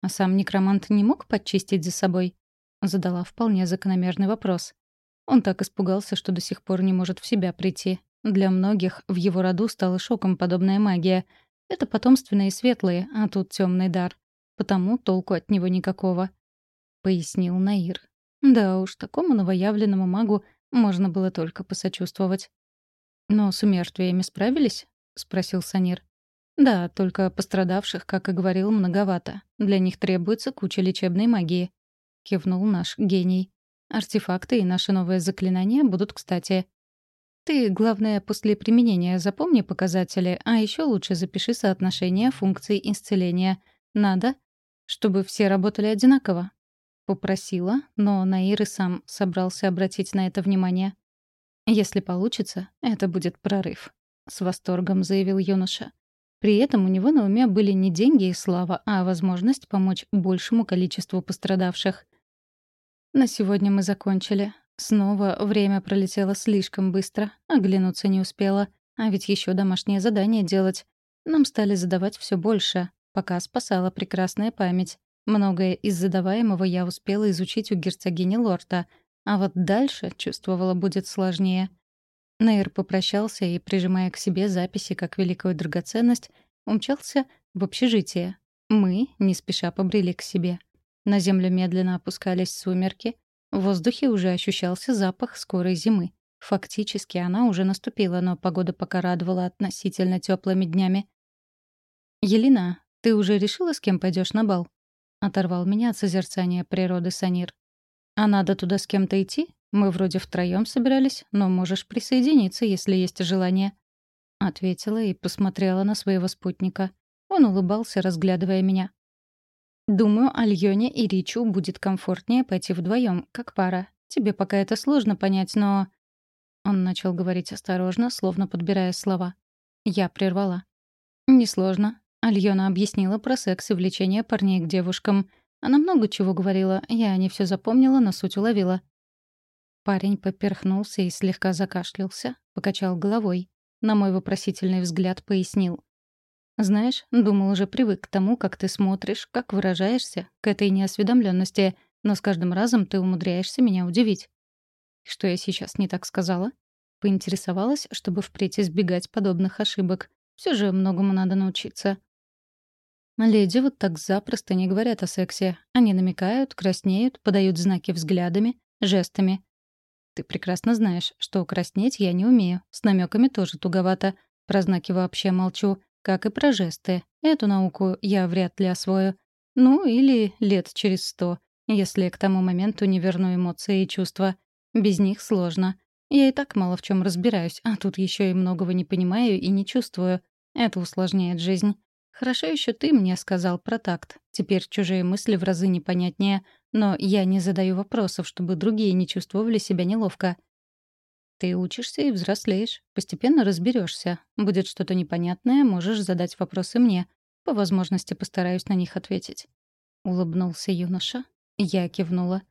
А сам некромант не мог подчистить за собой? Задала вполне закономерный вопрос. Он так испугался, что до сих пор не может в себя прийти. Для многих в его роду стала шоком подобная магия. Это потомственные светлые, а тут темный дар. Потому толку от него никакого пояснил Наир. Да уж, такому новоявленному магу можно было только посочувствовать. «Но с умертвиями справились?» — спросил Санир. «Да, только пострадавших, как и говорил, многовато. Для них требуется куча лечебной магии», — кивнул наш гений. «Артефакты и наши новые заклинания будут кстати. Ты, главное, после применения запомни показатели, а еще лучше запиши соотношение функций исцеления. Надо, чтобы все работали одинаково. Попросила, но Наир и сам собрался обратить на это внимание. «Если получится, это будет прорыв», — с восторгом заявил юноша. При этом у него на уме были не деньги и слава, а возможность помочь большему количеству пострадавших. На сегодня мы закончили. Снова время пролетело слишком быстро, оглянуться не успела. А ведь еще домашнее задание делать. Нам стали задавать все больше, пока спасала прекрасная память. Многое из задаваемого я успела изучить у герцогини Лорта, а вот дальше, чувствовала, будет сложнее. Нейр попрощался и, прижимая к себе записи как великую драгоценность, умчался в общежитие. Мы не спеша побрели к себе. На землю медленно опускались сумерки. В воздухе уже ощущался запах скорой зимы. Фактически она уже наступила, но погода пока радовала относительно теплыми днями. «Елена, ты уже решила, с кем пойдешь на бал?» Оторвал меня от созерцания природы Санир. «А надо туда с кем-то идти? Мы вроде втроем собирались, но можешь присоединиться, если есть желание». Ответила и посмотрела на своего спутника. Он улыбался, разглядывая меня. «Думаю, Альоне и Ричу будет комфортнее пойти вдвоем, как пара. Тебе пока это сложно понять, но...» Он начал говорить осторожно, словно подбирая слова. Я прервала. «Несложно. Альона объяснила про секс и влечение парней к девушкам. Она много чего говорила, я не все запомнила, но суть уловила. Парень поперхнулся и слегка закашлялся, покачал головой. На мой вопросительный взгляд пояснил. «Знаешь, думал, уже привык к тому, как ты смотришь, как выражаешься, к этой неосведомленности, но с каждым разом ты умудряешься меня удивить». Что я сейчас не так сказала? Поинтересовалась, чтобы впредь избегать подобных ошибок. Все же многому надо научиться. Леди вот так запросто не говорят о сексе. Они намекают, краснеют, подают знаки взглядами, жестами. Ты прекрасно знаешь, что краснеть я не умею. С намеками тоже туговато. Про знаки вообще молчу, как и про жесты. Эту науку я вряд ли освою. Ну, или лет через сто, если к тому моменту не верну эмоции и чувства. Без них сложно. Я и так мало в чем разбираюсь, а тут еще и многого не понимаю и не чувствую. Это усложняет жизнь. Хорошо еще ты мне сказал про такт. Теперь чужие мысли в разы непонятнее, но я не задаю вопросов, чтобы другие не чувствовали себя неловко. Ты учишься и взрослеешь. Постепенно разберешься. Будет что-то непонятное, можешь задать вопросы мне. По возможности постараюсь на них ответить. Улыбнулся юноша. Я кивнула.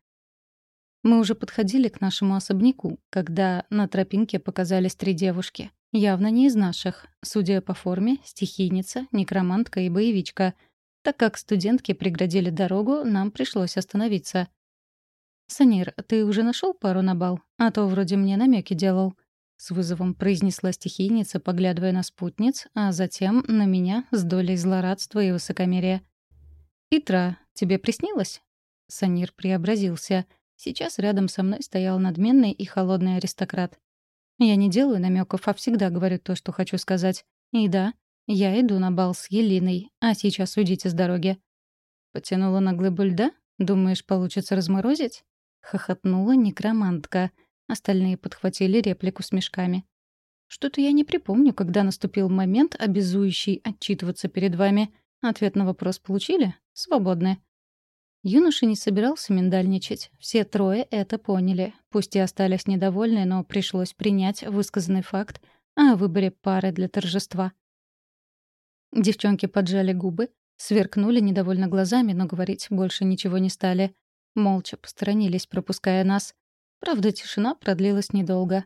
Мы уже подходили к нашему особняку, когда на тропинке показались три девушки. Явно не из наших. Судя по форме, стихийница, некромантка и боевичка. Так как студентки преградили дорогу, нам пришлось остановиться. «Санир, ты уже нашел пару на бал? А то вроде мне намеки делал». С вызовом произнесла стихийница, поглядывая на спутниц, а затем на меня с долей злорадства и высокомерия. «Итра, тебе приснилось?» Санир преобразился. Сейчас рядом со мной стоял надменный и холодный аристократ. Я не делаю намеков, а всегда говорю то, что хочу сказать. И да, я иду на бал с Елиной, а сейчас уйдите с дороги. Потянула на глыбу льда? Думаешь, получится разморозить? Хохотнула некромантка. Остальные подхватили реплику с мешками. Что-то я не припомню, когда наступил момент, обязующий отчитываться перед вами. Ответ на вопрос получили? Свободны. Юноша не собирался миндальничать. Все трое это поняли. Пусть и остались недовольны, но пришлось принять высказанный факт о выборе пары для торжества. Девчонки поджали губы, сверкнули недовольно глазами, но говорить больше ничего не стали. Молча посторонились, пропуская нас. Правда, тишина продлилась недолго.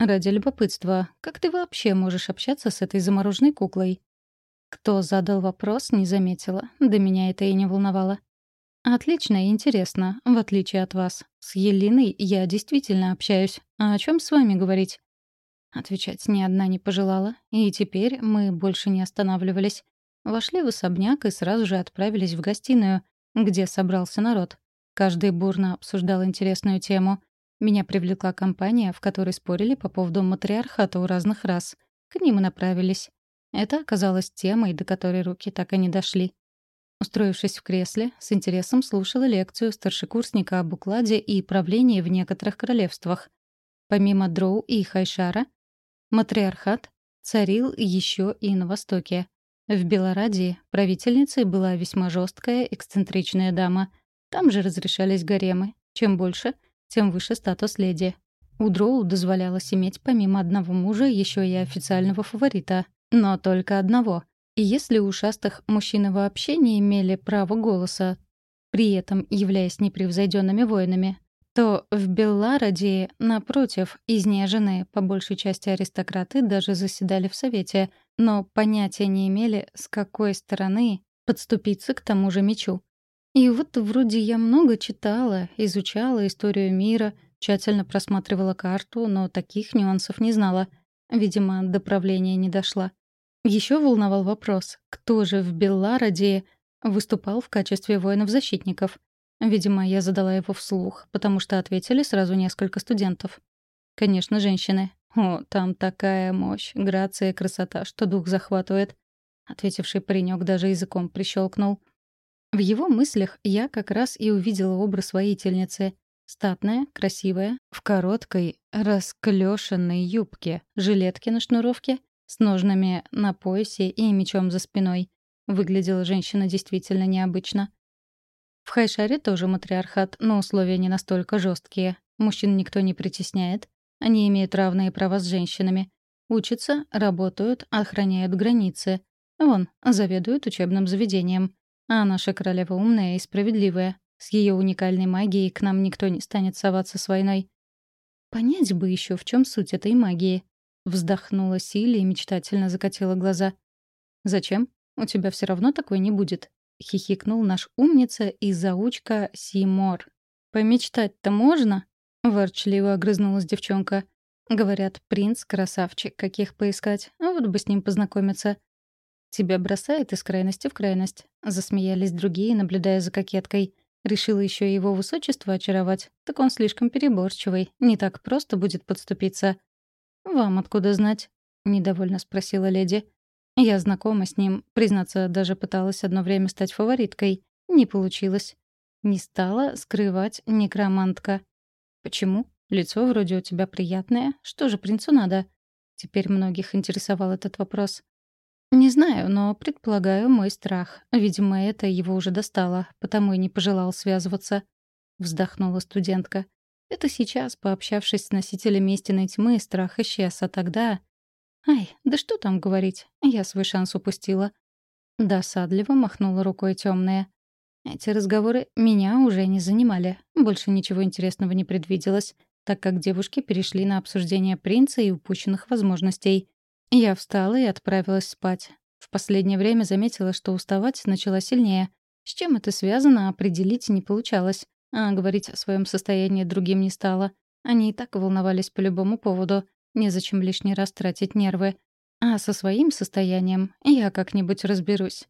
«Ради любопытства, как ты вообще можешь общаться с этой замороженной куклой?» Кто задал вопрос, не заметила. До меня это и не волновало. «Отлично и интересно, в отличие от вас. С Елиной я действительно общаюсь. А о чем с вами говорить?» Отвечать ни одна не пожелала, и теперь мы больше не останавливались. Вошли в особняк и сразу же отправились в гостиную, где собрался народ. Каждый бурно обсуждал интересную тему. Меня привлекла компания, в которой спорили по поводу матриархата у разных рас. К ним и направились. Это оказалось темой, до которой руки так и не дошли. Устроившись в кресле, с интересом слушала лекцию старшекурсника об укладе и правлении в некоторых королевствах. Помимо Дроу и Хайшара, матриархат царил еще и на Востоке. В Белорадии правительницей была весьма жесткая, эксцентричная дама. Там же разрешались гаремы. Чем больше, тем выше статус леди. У Дроу дозволялось иметь помимо одного мужа еще и официального фаворита. Но только одного — и если у ушастых мужчины вообще не имели права голоса, при этом являясь непревзойденными воинами, то в Белларадии, напротив, изнеженные, по большей части аристократы даже заседали в Совете, но понятия не имели, с какой стороны подступиться к тому же мечу. И вот вроде я много читала, изучала историю мира, тщательно просматривала карту, но таких нюансов не знала. Видимо, до правления не дошла. Еще волновал вопрос, кто же в Беллараде выступал в качестве воинов-защитников. Видимо, я задала его вслух, потому что ответили сразу несколько студентов. Конечно, женщины. О, там такая мощь, грация и красота, что дух захватывает. Ответивший паренек даже языком прищелкнул. В его мыслях я как раз и увидела образ воительницы. Статная, красивая, в короткой, расклешенной юбке, жилетке на шнуровке с ножнами на поясе и мечом за спиной. Выглядела женщина действительно необычно. В Хайшаре тоже матриархат, но условия не настолько жесткие. Мужчин никто не притесняет. Они имеют равные права с женщинами. Учатся, работают, охраняют границы. Вон, заведуют учебным заведением. А наша королева умная и справедливая. С ее уникальной магией к нам никто не станет соваться с войной. Понять бы еще, в чем суть этой магии. Вздохнула Сили и мечтательно закатила глаза. «Зачем? У тебя все равно такой не будет», — хихикнул наш умница и заучка Симор. «Помечтать-то можно?» — ворчливо огрызнулась девчонка. «Говорят, принц — красавчик, каких поискать, а вот бы с ним познакомиться». «Тебя бросает из крайности в крайность», — засмеялись другие, наблюдая за кокеткой. Решила еще его высочество очаровать. Так он слишком переборчивый, не так просто будет подступиться. «Вам откуда знать?» — недовольно спросила леди. «Я знакома с ним. Признаться, даже пыталась одно время стать фавориткой. Не получилось. Не стала скрывать некромантка. Почему? Лицо вроде у тебя приятное. Что же принцу надо?» Теперь многих интересовал этот вопрос. «Не знаю, но предполагаю мой страх. Видимо, это его уже достало, потому и не пожелал связываться», — вздохнула студентка. «Это сейчас, пообщавшись с носителями истинной тьмы, страх исчез, а тогда...» «Ай, да что там говорить, я свой шанс упустила». Досадливо махнула рукой темная. Эти разговоры меня уже не занимали. Больше ничего интересного не предвиделось, так как девушки перешли на обсуждение принца и упущенных возможностей. Я встала и отправилась спать. В последнее время заметила, что уставать начала сильнее. С чем это связано, определить не получалось. А говорить о своем состоянии другим не стало. Они и так волновались по любому поводу. Незачем лишний раз тратить нервы. А со своим состоянием я как-нибудь разберусь.